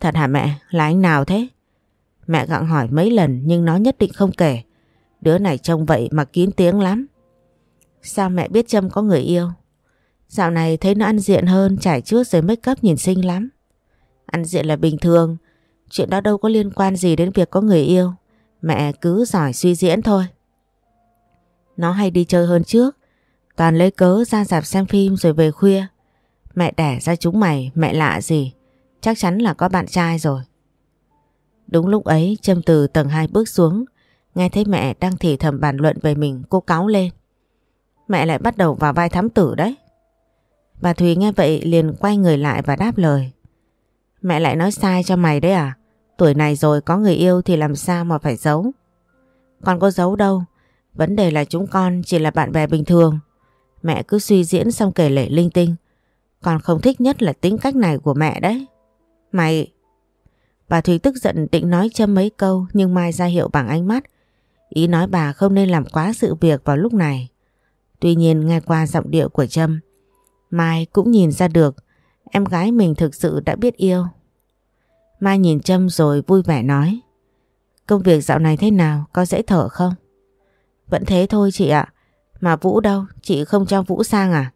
Thật hả mẹ? Là anh nào thế? Mẹ gặng hỏi mấy lần nhưng nó nhất định không kể. Đứa này trông vậy mà kín tiếng lắm. Sao mẹ biết Trâm có người yêu? Dạo này thấy nó ăn diện hơn, trải trước rồi make up nhìn xinh lắm. Ăn diện là bình thường, chuyện đó đâu có liên quan gì đến việc có người yêu. Mẹ cứ giỏi suy diễn thôi. Nó hay đi chơi hơn trước, toàn lấy cớ ra dạp xem phim rồi về khuya. Mẹ đẻ ra chúng mày, mẹ lạ gì, chắc chắn là có bạn trai rồi. Đúng lúc ấy Trâm từ tầng 2 bước xuống Nghe thấy mẹ đang thì thầm bàn luận về mình Cô cáu lên Mẹ lại bắt đầu vào vai thám tử đấy Bà Thùy nghe vậy liền quay người lại và đáp lời Mẹ lại nói sai cho mày đấy à Tuổi này rồi có người yêu thì làm sao mà phải giấu Con có giấu đâu Vấn đề là chúng con chỉ là bạn bè bình thường Mẹ cứ suy diễn xong kể lể linh tinh Con không thích nhất là tính cách này của mẹ đấy Mày Bà thủy tức giận định nói châm mấy câu nhưng Mai ra hiệu bằng ánh mắt. Ý nói bà không nên làm quá sự việc vào lúc này. Tuy nhiên nghe qua giọng điệu của Trâm, Mai cũng nhìn ra được em gái mình thực sự đã biết yêu. Mai nhìn Trâm rồi vui vẻ nói Công việc dạo này thế nào, có dễ thở không? Vẫn thế thôi chị ạ. Mà Vũ đâu, chị không cho Vũ sang à?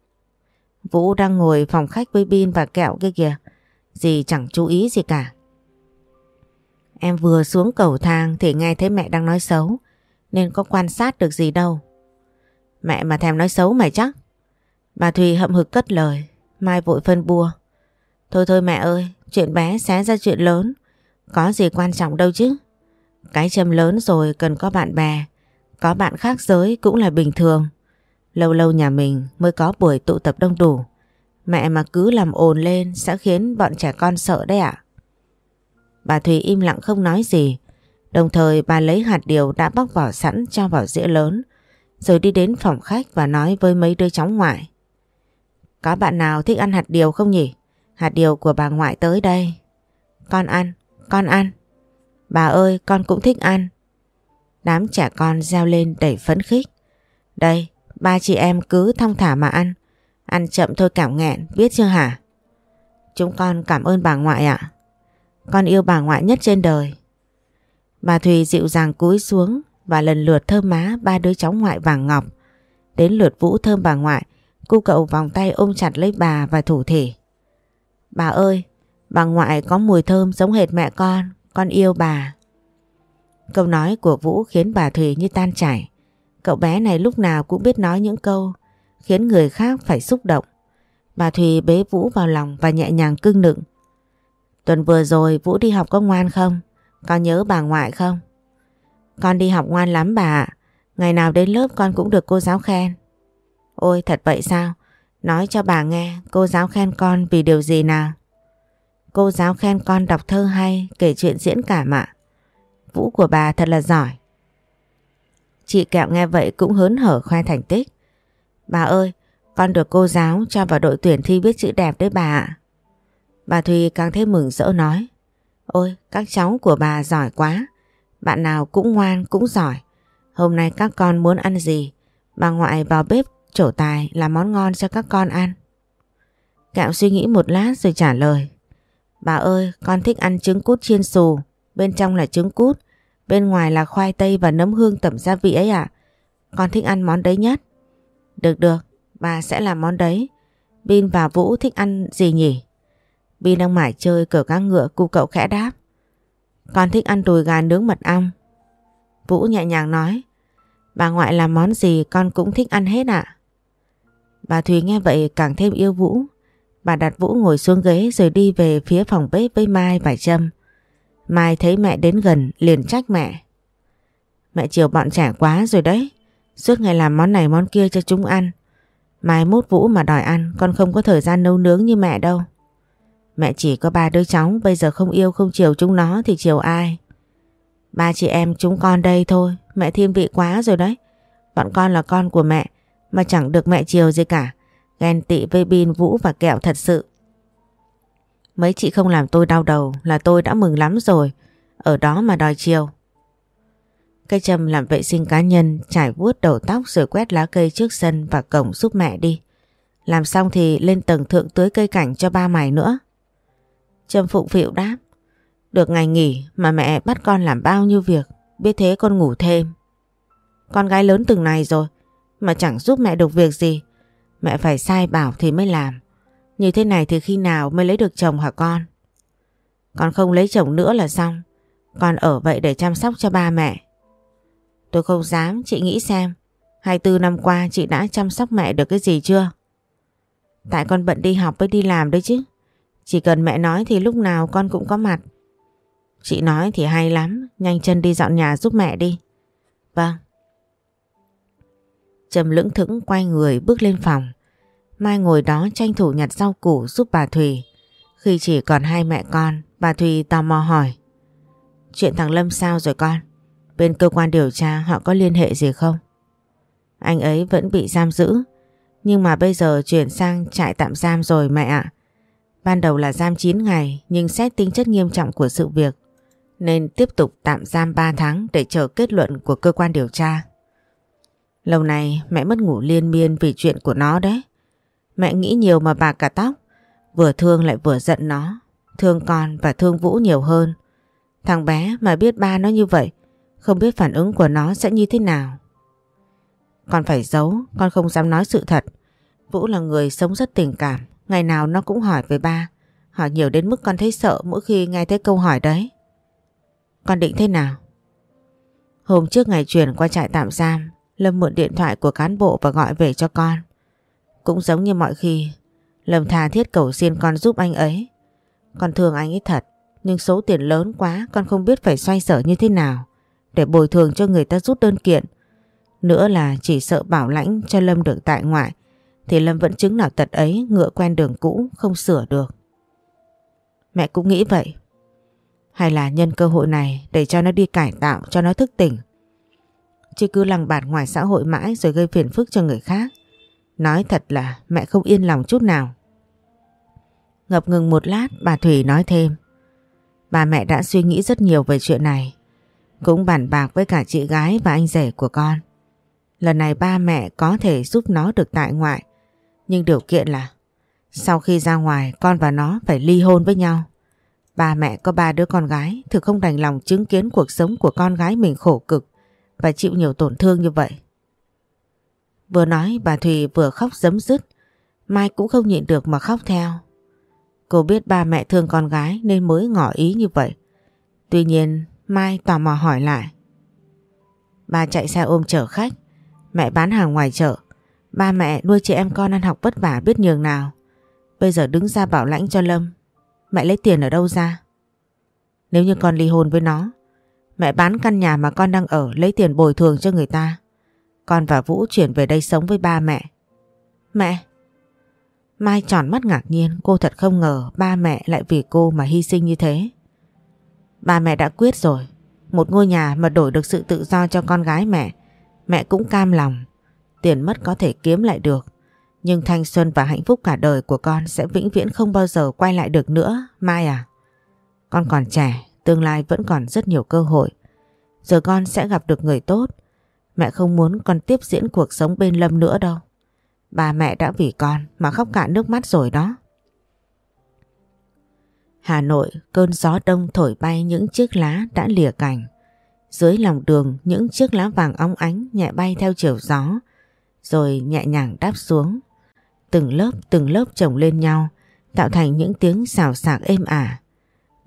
Vũ đang ngồi phòng khách với Bin và kẹo kia kìa. Dì chẳng chú ý gì cả. Em vừa xuống cầu thang thì nghe thấy mẹ đang nói xấu nên có quan sát được gì đâu. Mẹ mà thèm nói xấu mày chắc. Bà Thùy hậm hực cất lời, Mai vội phân bua. Thôi thôi mẹ ơi, chuyện bé xé ra chuyện lớn, có gì quan trọng đâu chứ. Cái châm lớn rồi cần có bạn bè, có bạn khác giới cũng là bình thường. Lâu lâu nhà mình mới có buổi tụ tập đông đủ. Mẹ mà cứ làm ồn lên sẽ khiến bọn trẻ con sợ đấy ạ. Bà Thùy im lặng không nói gì. Đồng thời bà lấy hạt điều đã bóc vỏ sẵn cho vào dĩa lớn. Rồi đi đến phòng khách và nói với mấy đứa cháu ngoại. Có bạn nào thích ăn hạt điều không nhỉ? Hạt điều của bà ngoại tới đây. Con ăn, con ăn. Bà ơi, con cũng thích ăn. Đám trẻ con reo lên đầy phấn khích. Đây, ba chị em cứ thong thả mà ăn. Ăn chậm thôi cảm nghẹn, biết chưa hả? Chúng con cảm ơn bà ngoại ạ. Con yêu bà ngoại nhất trên đời. Bà Thùy dịu dàng cúi xuống và lần lượt thơm má ba đứa cháu ngoại vàng ngọc. Đến lượt Vũ thơm bà ngoại, cu cậu vòng tay ôm chặt lấy bà và thủ thể. Bà ơi, bà ngoại có mùi thơm giống hệt mẹ con, con yêu bà. Câu nói của Vũ khiến bà Thùy như tan chảy. Cậu bé này lúc nào cũng biết nói những câu khiến người khác phải xúc động. Bà Thùy bế Vũ vào lòng và nhẹ nhàng cưng nựng. Tuần vừa rồi Vũ đi học có ngoan không? Con nhớ bà ngoại không? Con đi học ngoan lắm bà ạ. Ngày nào đến lớp con cũng được cô giáo khen. Ôi thật vậy sao? Nói cho bà nghe cô giáo khen con vì điều gì nào? Cô giáo khen con đọc thơ hay, kể chuyện diễn cảm ạ. Vũ của bà thật là giỏi. Chị Kẹo nghe vậy cũng hớn hở khoe thành tích. Bà ơi, con được cô giáo cho vào đội tuyển thi viết chữ đẹp đấy bà ạ. Bà Thùy càng thêm mừng rỡ nói. Ôi, các cháu của bà giỏi quá. Bạn nào cũng ngoan, cũng giỏi. Hôm nay các con muốn ăn gì? Bà ngoại vào bếp trổ tài làm món ngon cho các con ăn. Kẹo suy nghĩ một lát rồi trả lời. Bà ơi, con thích ăn trứng cút chiên xù. Bên trong là trứng cút, bên ngoài là khoai tây và nấm hương tẩm gia vị ấy ạ. Con thích ăn món đấy nhất. Được được, bà sẽ làm món đấy. Bin và Vũ thích ăn gì nhỉ? Bin đang mải chơi cờ các ngựa cu cậu khẽ đáp. Con thích ăn đùi gà nướng mật ong. Vũ nhẹ nhàng nói. Bà ngoại làm món gì con cũng thích ăn hết ạ. Bà Thùy nghe vậy càng thêm yêu Vũ. Bà đặt Vũ ngồi xuống ghế rồi đi về phía phòng bếp với Mai và Trâm. Mai thấy mẹ đến gần liền trách mẹ. Mẹ chiều bọn trẻ quá rồi đấy. Suốt ngày làm món này món kia cho chúng ăn. Mai mốt Vũ mà đòi ăn con không có thời gian nấu nướng như mẹ đâu. Mẹ chỉ có ba đứa cháu bây giờ không yêu không chiều chúng nó thì chiều ai. Ba chị em chúng con đây thôi, mẹ thiên vị quá rồi đấy. Bọn con là con của mẹ mà chẳng được mẹ chiều gì cả. Ghen tị với Bin, Vũ và Kẹo thật sự. Mấy chị không làm tôi đau đầu là tôi đã mừng lắm rồi. Ở đó mà đòi chiều. Cây trầm làm vệ sinh cá nhân, trải vuốt đầu tóc rồi quét lá cây trước sân và cổng giúp mẹ đi. Làm xong thì lên tầng thượng tưới cây cảnh cho ba mày nữa. Trâm phụng phịu đáp. Được ngày nghỉ mà mẹ bắt con làm bao nhiêu việc, biết thế con ngủ thêm. Con gái lớn từng này rồi, mà chẳng giúp mẹ được việc gì. Mẹ phải sai bảo thì mới làm. Như thế này thì khi nào mới lấy được chồng hả con? Con không lấy chồng nữa là xong. Con ở vậy để chăm sóc cho ba mẹ. Tôi không dám, chị nghĩ xem. 24 năm qua chị đã chăm sóc mẹ được cái gì chưa? Tại con bận đi học với đi làm đấy chứ. Chỉ cần mẹ nói thì lúc nào con cũng có mặt. Chị nói thì hay lắm, nhanh chân đi dọn nhà giúp mẹ đi. Vâng. Trầm lưỡng thững quay người bước lên phòng. Mai ngồi đó tranh thủ nhặt rau củ giúp bà Thùy. Khi chỉ còn hai mẹ con, bà Thùy tò mò hỏi. Chuyện thằng Lâm sao rồi con? Bên cơ quan điều tra họ có liên hệ gì không? Anh ấy vẫn bị giam giữ, nhưng mà bây giờ chuyển sang trại tạm giam rồi mẹ ạ. Ban đầu là giam 9 ngày nhưng xét tính chất nghiêm trọng của sự việc nên tiếp tục tạm giam 3 tháng để chờ kết luận của cơ quan điều tra. Lâu này mẹ mất ngủ liên miên vì chuyện của nó đấy. Mẹ nghĩ nhiều mà bà cả tóc, vừa thương lại vừa giận nó, thương con và thương Vũ nhiều hơn. Thằng bé mà biết ba nó như vậy, không biết phản ứng của nó sẽ như thế nào. Con phải giấu, con không dám nói sự thật. Vũ là người sống rất tình cảm, ngày nào nó cũng hỏi về ba. Hỏi nhiều đến mức con thấy sợ mỗi khi nghe thấy câu hỏi đấy. Con định thế nào? Hôm trước ngày chuyển qua trại tạm giam, Lâm mượn điện thoại của cán bộ và gọi về cho con. Cũng giống như mọi khi, Lâm tha thiết cầu xin con giúp anh ấy. Con thương anh ấy thật, nhưng số tiền lớn quá con không biết phải xoay sở như thế nào để bồi thường cho người ta rút đơn kiện. Nữa là chỉ sợ bảo lãnh cho Lâm được tại ngoại thì Lâm vẫn chứng nào tật ấy ngựa quen đường cũ không sửa được. Mẹ cũng nghĩ vậy. Hay là nhân cơ hội này để cho nó đi cải tạo cho nó thức tỉnh. Chứ cứ lằng bạt ngoài xã hội mãi rồi gây phiền phức cho người khác. Nói thật là mẹ không yên lòng chút nào. Ngập ngừng một lát, bà Thủy nói thêm. Bà mẹ đã suy nghĩ rất nhiều về chuyện này. Cũng bàn bạc với cả chị gái và anh rể của con. Lần này ba mẹ có thể giúp nó được tại ngoại. Nhưng điều kiện là, sau khi ra ngoài, con và nó phải ly hôn với nhau. Ba mẹ có ba đứa con gái thực không đành lòng chứng kiến cuộc sống của con gái mình khổ cực và chịu nhiều tổn thương như vậy. Vừa nói bà Thùy vừa khóc giấm dứt. Mai cũng không nhịn được mà khóc theo. Cô biết ba mẹ thương con gái nên mới ngỏ ý như vậy. Tuy nhiên Mai tò mò hỏi lại. Ba chạy xe ôm chở khách, mẹ bán hàng ngoài chợ. Ba mẹ nuôi chị em con ăn học vất vả biết nhường nào. Bây giờ đứng ra bảo lãnh cho Lâm. Mẹ lấy tiền ở đâu ra? Nếu như con ly hôn với nó, mẹ bán căn nhà mà con đang ở lấy tiền bồi thường cho người ta. Con và Vũ chuyển về đây sống với ba mẹ. Mẹ! Mai tròn mắt ngạc nhiên, cô thật không ngờ ba mẹ lại vì cô mà hy sinh như thế. Ba mẹ đã quyết rồi, một ngôi nhà mà đổi được sự tự do cho con gái mẹ, mẹ cũng cam lòng. Tiền mất có thể kiếm lại được, nhưng thanh xuân và hạnh phúc cả đời của con sẽ vĩnh viễn không bao giờ quay lại được nữa, Mai à. Con còn trẻ, tương lai vẫn còn rất nhiều cơ hội. Giờ con sẽ gặp được người tốt. Mẹ không muốn con tiếp diễn cuộc sống bên Lâm nữa đâu. Bà mẹ đã vì con mà khóc cạn nước mắt rồi đó. Hà Nội, cơn gió đông thổi bay những chiếc lá đã lìa cành. Dưới lòng đường những chiếc lá vàng óng ánh nhẹ bay theo chiều gió, rồi nhẹ nhàng đáp xuống. Từng lớp từng lớp chồng lên nhau, tạo thành những tiếng xào xạc êm ả.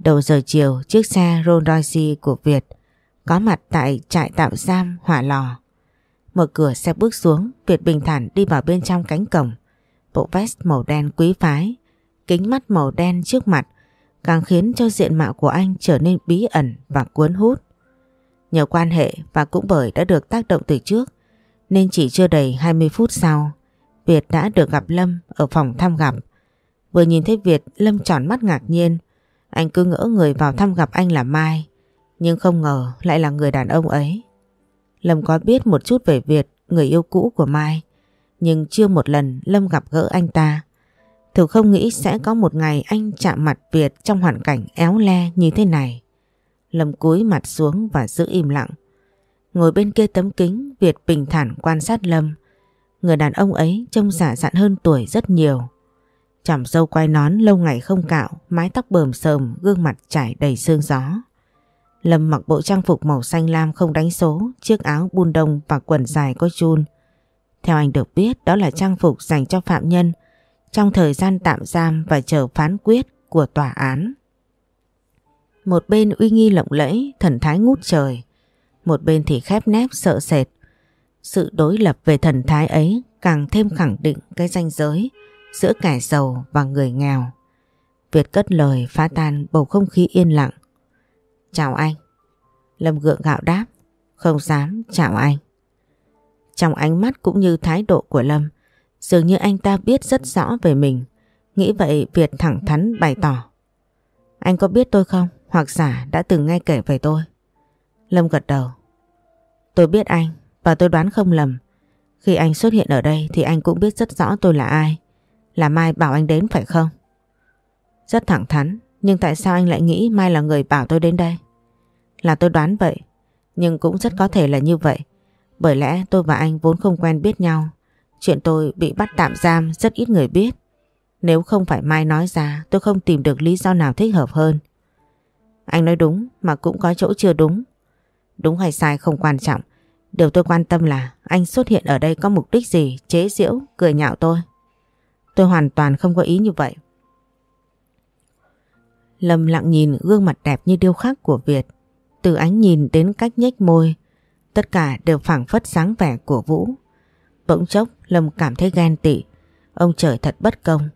Đầu giờ chiều, chiếc xe Rolls Royce của Việt có mặt tại trại tạm giam Hỏa Lò. Mở cửa xe bước xuống, Việt bình thản đi vào bên trong cánh cổng. Bộ vest màu đen quý phái, kính mắt màu đen trước mặt càng khiến cho diện mạo của anh trở nên bí ẩn và cuốn hút. Nhờ quan hệ và cũng bởi đã được tác động từ trước nên chỉ chưa đầy 20 phút sau Việt đã được gặp Lâm ở phòng thăm gặp. Vừa nhìn thấy Việt Lâm tròn mắt ngạc nhiên anh cứ ngỡ người vào thăm gặp anh là Mai nhưng không ngờ lại là người đàn ông ấy. Lâm có biết một chút về Việt, người yêu cũ của Mai nhưng chưa một lần Lâm gặp gỡ anh ta. Thực không nghĩ sẽ có một ngày anh chạm mặt Việt trong hoàn cảnh éo le như thế này. Lâm cúi mặt xuống và giữ im lặng. Ngồi bên kia tấm kính, Việt bình thản quan sát Lâm. Người đàn ông ấy trông giả dặn hơn tuổi rất nhiều. Chỏm dâu quai nón lâu ngày không cạo, mái tóc bờm sờm, gương mặt trải đầy sương gió. Lâm mặc bộ trang phục màu xanh lam không đánh số, chiếc áo bun đông và quần dài có chun. Theo anh được biết đó là trang phục dành cho phạm nhân trong thời gian tạm giam và chờ phán quyết của tòa án. Một bên uy nghi lộng lẫy, thần thái ngút trời, một bên thì khép nép sợ sệt. Sự đối lập về thần thái ấy càng thêm khẳng định cái ranh giới giữa kẻ giàu và người nghèo. Việt cất lời phá tan bầu không khí yên lặng. Chào anh. Lâm gượng gạo đáp. Không dám chào anh. Trong ánh mắt cũng như thái độ của Lâm, Dường như anh ta biết rất rõ về mình. Nghĩ vậy Việt thẳng thắn bày tỏ. Anh có biết tôi không? Hoặc giả đã từng nghe kể về tôi. Lâm gật đầu. Tôi biết anh và tôi đoán không lầm. Khi anh xuất hiện ở đây thì anh cũng biết rất rõ tôi là ai. Là Mai bảo anh đến phải không? Rất thẳng thắn. Nhưng tại sao anh lại nghĩ Mai là người bảo tôi đến đây? Là tôi đoán vậy. Nhưng cũng rất có thể là như vậy. Bởi lẽ tôi và anh vốn không quen biết nhau Chuyện tôi bị bắt tạm giam rất ít người biết. Nếu không phải Mai nói ra tôi không tìm được lý do nào thích hợp hơn. Anh nói đúng mà cũng có chỗ chưa đúng. Đúng hay sai không quan trọng. Điều tôi quan tâm là anh xuất hiện ở đây có mục đích gì chế giễu, cười nhạo tôi. Tôi hoàn toàn không có ý như vậy. Lâm lặng nhìn gương mặt đẹp như điêu khắc của Việt. Từ ánh nhìn đến cách nhếch môi, tất cả đều phảng phất sáng vẻ của Vũ. Bỗng chốc Lâm cảm thấy ghen tị. Ông trời thật bất công.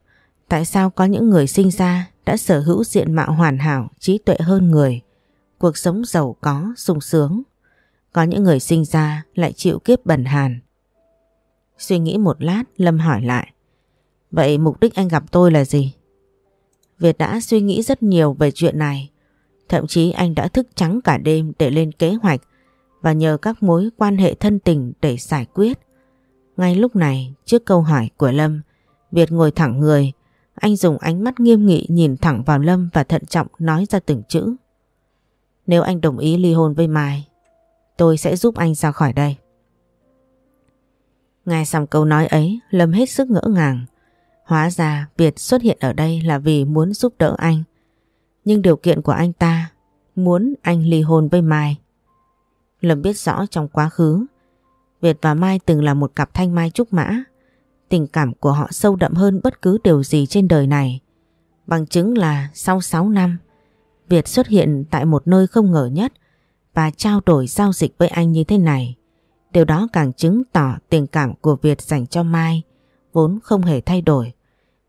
Tại sao có những người sinh ra đã sở hữu diện mạo hoàn hảo, trí tuệ hơn người, cuộc sống giàu có, sung sướng. Có những người sinh ra lại chịu kiếp bần hàn. Suy nghĩ một lát Lâm hỏi lại. Vậy mục đích anh gặp tôi là gì? Việt đã suy nghĩ rất nhiều về chuyện này. Thậm chí anh đã thức trắng cả đêm để lên kế hoạch và nhờ các mối quan hệ thân tình để giải quyết. Ngay lúc này, trước câu hỏi của Lâm, Việt ngồi thẳng người, anh dùng ánh mắt nghiêm nghị nhìn thẳng vào Lâm và thận trọng nói ra từng chữ. Nếu anh đồng ý ly hôn với Mai, tôi sẽ giúp anh ra khỏi đây. Nghe xong câu nói ấy, Lâm hết sức ngỡ ngàng. Hóa ra Việt xuất hiện ở đây là vì muốn giúp đỡ anh. Nhưng điều kiện của anh ta muốn anh ly hôn với Mai. Lâm biết rõ trong quá khứ, Việt và Mai từng là một cặp thanh mai trúc mã. Tình cảm của họ sâu đậm hơn bất cứ điều gì trên đời này. Bằng chứng là sau 6 năm, Việt xuất hiện tại một nơi không ngờ nhất và trao đổi giao dịch với anh như thế này. Điều đó càng chứng tỏ tình cảm của Việt dành cho Mai vốn không hề thay đổi.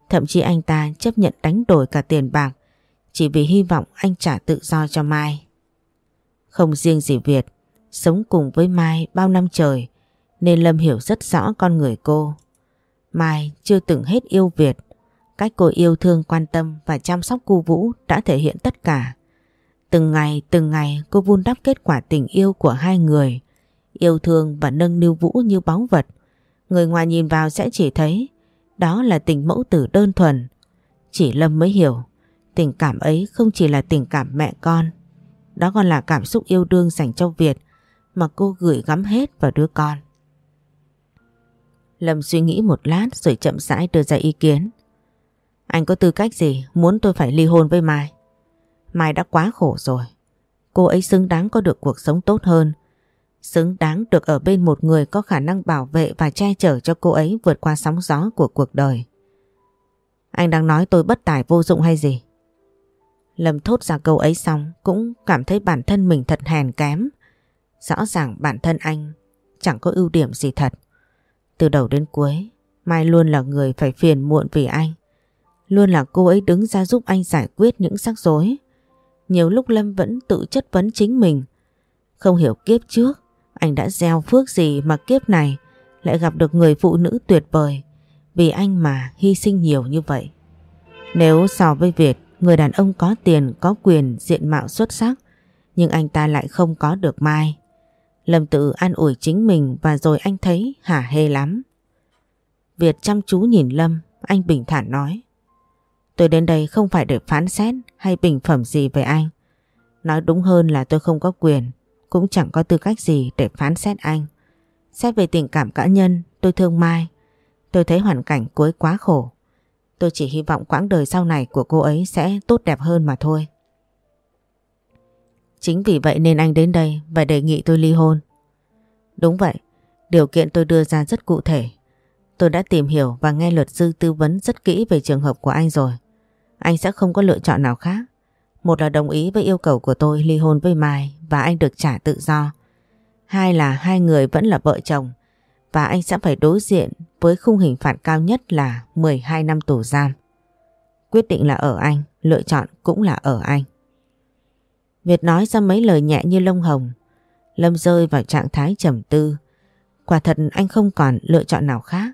Thậm chí anh ta chấp nhận đánh đổi cả tiền bạc chỉ vì hy vọng anh trả tự do cho Mai. Không riêng gì Việt, sống cùng với Mai bao năm trời nên Lâm hiểu rất rõ con người cô. Mai chưa từng hết yêu Việt, cách cô yêu thương quan tâm và chăm sóc cô Vũ đã thể hiện tất cả. Từng ngày từng ngày cô vun đắp kết quả tình yêu của hai người, yêu thương và nâng niu Vũ như báu vật. Người ngoài nhìn vào sẽ chỉ thấy đó là tình mẫu tử đơn thuần. Chỉ Lâm mới hiểu Tình cảm ấy không chỉ là tình cảm mẹ con, đó còn là cảm xúc yêu đương dành cho Việt mà cô gửi gắm hết vào đứa con. Lâm suy nghĩ một lát rồi chậm rãi đưa ra ý kiến. Anh có tư cách gì muốn tôi phải ly hôn với Mai? Mai đã quá khổ rồi. Cô ấy xứng đáng có được cuộc sống tốt hơn. Xứng đáng được ở bên một người có khả năng bảo vệ và che chở cho cô ấy vượt qua sóng gió của cuộc đời. Anh đang nói tôi bất tài vô dụng hay gì? Lâm thốt ra câu ấy xong cũng cảm thấy bản thân mình thật hèn kém. Rõ ràng bản thân anh chẳng có ưu điểm gì thật. Từ đầu đến cuối, Mai luôn là người phải phiền muộn vì anh. Luôn là cô ấy đứng ra giúp anh giải quyết những rắc rối. Nhiều lúc Lâm vẫn tự chất vấn chính mình. Không hiểu kiếp trước, anh đã gieo phước gì mà kiếp này lại gặp được người phụ nữ tuyệt vời. Vì anh mà hy sinh nhiều như vậy. Nếu so với Việt, Người đàn ông có tiền, có quyền, diện mạo xuất sắc, nhưng anh ta lại không có được Mai. Lâm tự an ủi chính mình và rồi anh thấy hả hê lắm. Việt chăm chú nhìn Lâm, anh bình thản nói. Tôi đến đây không phải để phán xét hay bình phẩm gì về anh. Nói đúng hơn là tôi không có quyền, cũng chẳng có tư cách gì để phán xét anh. Xét về tình cảm cá nhân, tôi thương Mai. Tôi thấy hoàn cảnh cô ấy quá khổ. Tôi chỉ hy vọng quãng đời sau này của cô ấy sẽ tốt đẹp hơn mà thôi. Chính vì vậy nên anh đến đây và đề nghị tôi ly hôn. Đúng vậy, điều kiện tôi đưa ra rất cụ thể. Tôi đã tìm hiểu và nghe luật sư tư vấn rất kỹ về trường hợp của anh rồi. Anh sẽ không có lựa chọn nào khác. Một là đồng ý với yêu cầu của tôi ly hôn với Mai và anh được trả tự do. Hai là hai người vẫn là vợ chồng và anh sẽ phải đối diện với khung hình phạt cao nhất là 12 năm tù giam. Quyết định là ở anh, lựa chọn cũng là ở anh. Việt nói ra mấy lời nhẹ như lông hồng. Lâm rơi vào trạng thái trầm tư. Quả thật anh không còn lựa chọn nào khác.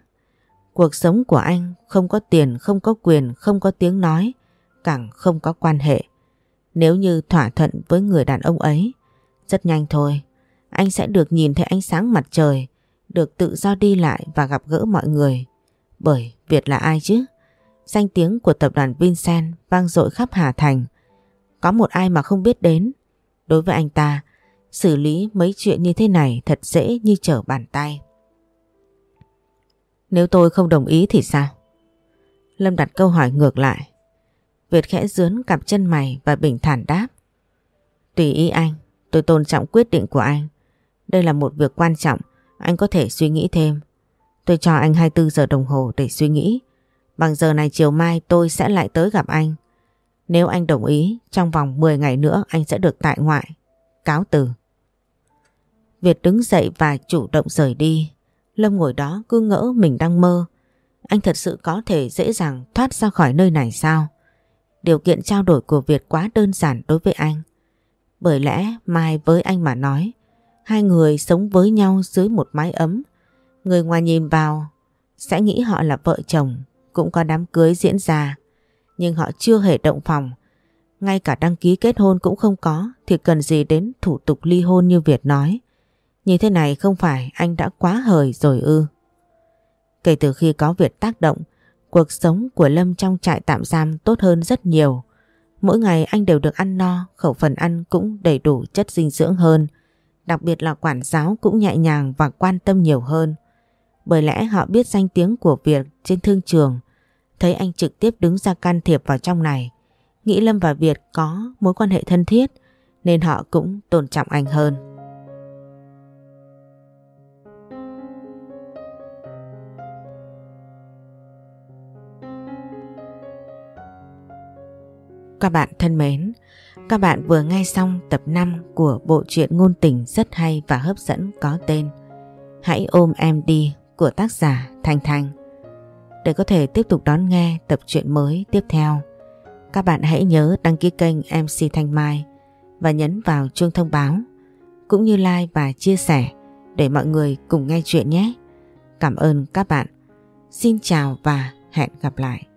Cuộc sống của anh không có tiền, không có quyền, không có tiếng nói, càng không có quan hệ. Nếu như thỏa thuận với người đàn ông ấy, rất nhanh thôi, anh sẽ được nhìn thấy ánh sáng mặt trời, được tự do đi lại và gặp gỡ mọi người. Bởi Việt là ai chứ? Danh tiếng của tập đoàn Vincent vang dội khắp Hà Thành. Có một ai mà không biết đến. Đối với anh ta, xử lý mấy chuyện như thế này thật dễ như trở bàn tay. Nếu tôi không đồng ý thì sao? Lâm đặt câu hỏi ngược lại. Việt khẽ dướn cặp chân mày và bình thản đáp. Tùy ý anh, tôi tôn trọng quyết định của anh. Đây là một việc quan trọng anh có thể suy nghĩ thêm. Tôi cho anh 24 giờ đồng hồ để suy nghĩ. Bằng giờ này chiều mai tôi sẽ lại tới gặp anh. Nếu anh đồng ý, trong vòng 10 ngày nữa anh sẽ được tại ngoại. Cáo từ. Việt đứng dậy và chủ động rời đi. Lâm ngồi đó cứ ngỡ mình đang mơ. Anh thật sự có thể dễ dàng thoát ra khỏi nơi này sao? Điều kiện trao đổi của Việt quá đơn giản đối với anh. Bởi lẽ Mai với anh mà nói Hai người sống với nhau dưới một mái ấm. Người ngoài nhìn vào sẽ nghĩ họ là vợ chồng, cũng có đám cưới diễn ra. Nhưng họ chưa hề động phòng. Ngay cả đăng ký kết hôn cũng không có thì cần gì đến thủ tục ly hôn như Việt nói. Như thế này không phải anh đã quá hời rồi ư. Kể từ khi có Việt tác động, cuộc sống của Lâm trong trại tạm giam tốt hơn rất nhiều. Mỗi ngày anh đều được ăn no, khẩu phần ăn cũng đầy đủ chất dinh dưỡng hơn. Đặc biệt là quản giáo cũng nhẹ nhàng và quan tâm nhiều hơn. Bởi lẽ họ biết danh tiếng của Việt trên thương trường, thấy anh trực tiếp đứng ra can thiệp vào trong này. Nghĩ Lâm và Việt có mối quan hệ thân thiết nên họ cũng tôn trọng anh hơn. Các bạn thân mến, các bạn vừa nghe xong tập 5 của bộ truyện ngôn tình rất hay và hấp dẫn có tên Hãy ôm em đi của tác giả Thanh Thanh. Để có thể tiếp tục đón nghe tập truyện mới tiếp theo, các bạn hãy nhớ đăng ký kênh MC Thanh Mai và nhấn vào chuông thông báo cũng như like và chia sẻ để mọi người cùng nghe chuyện nhé. Cảm ơn các bạn. Xin chào và hẹn gặp lại.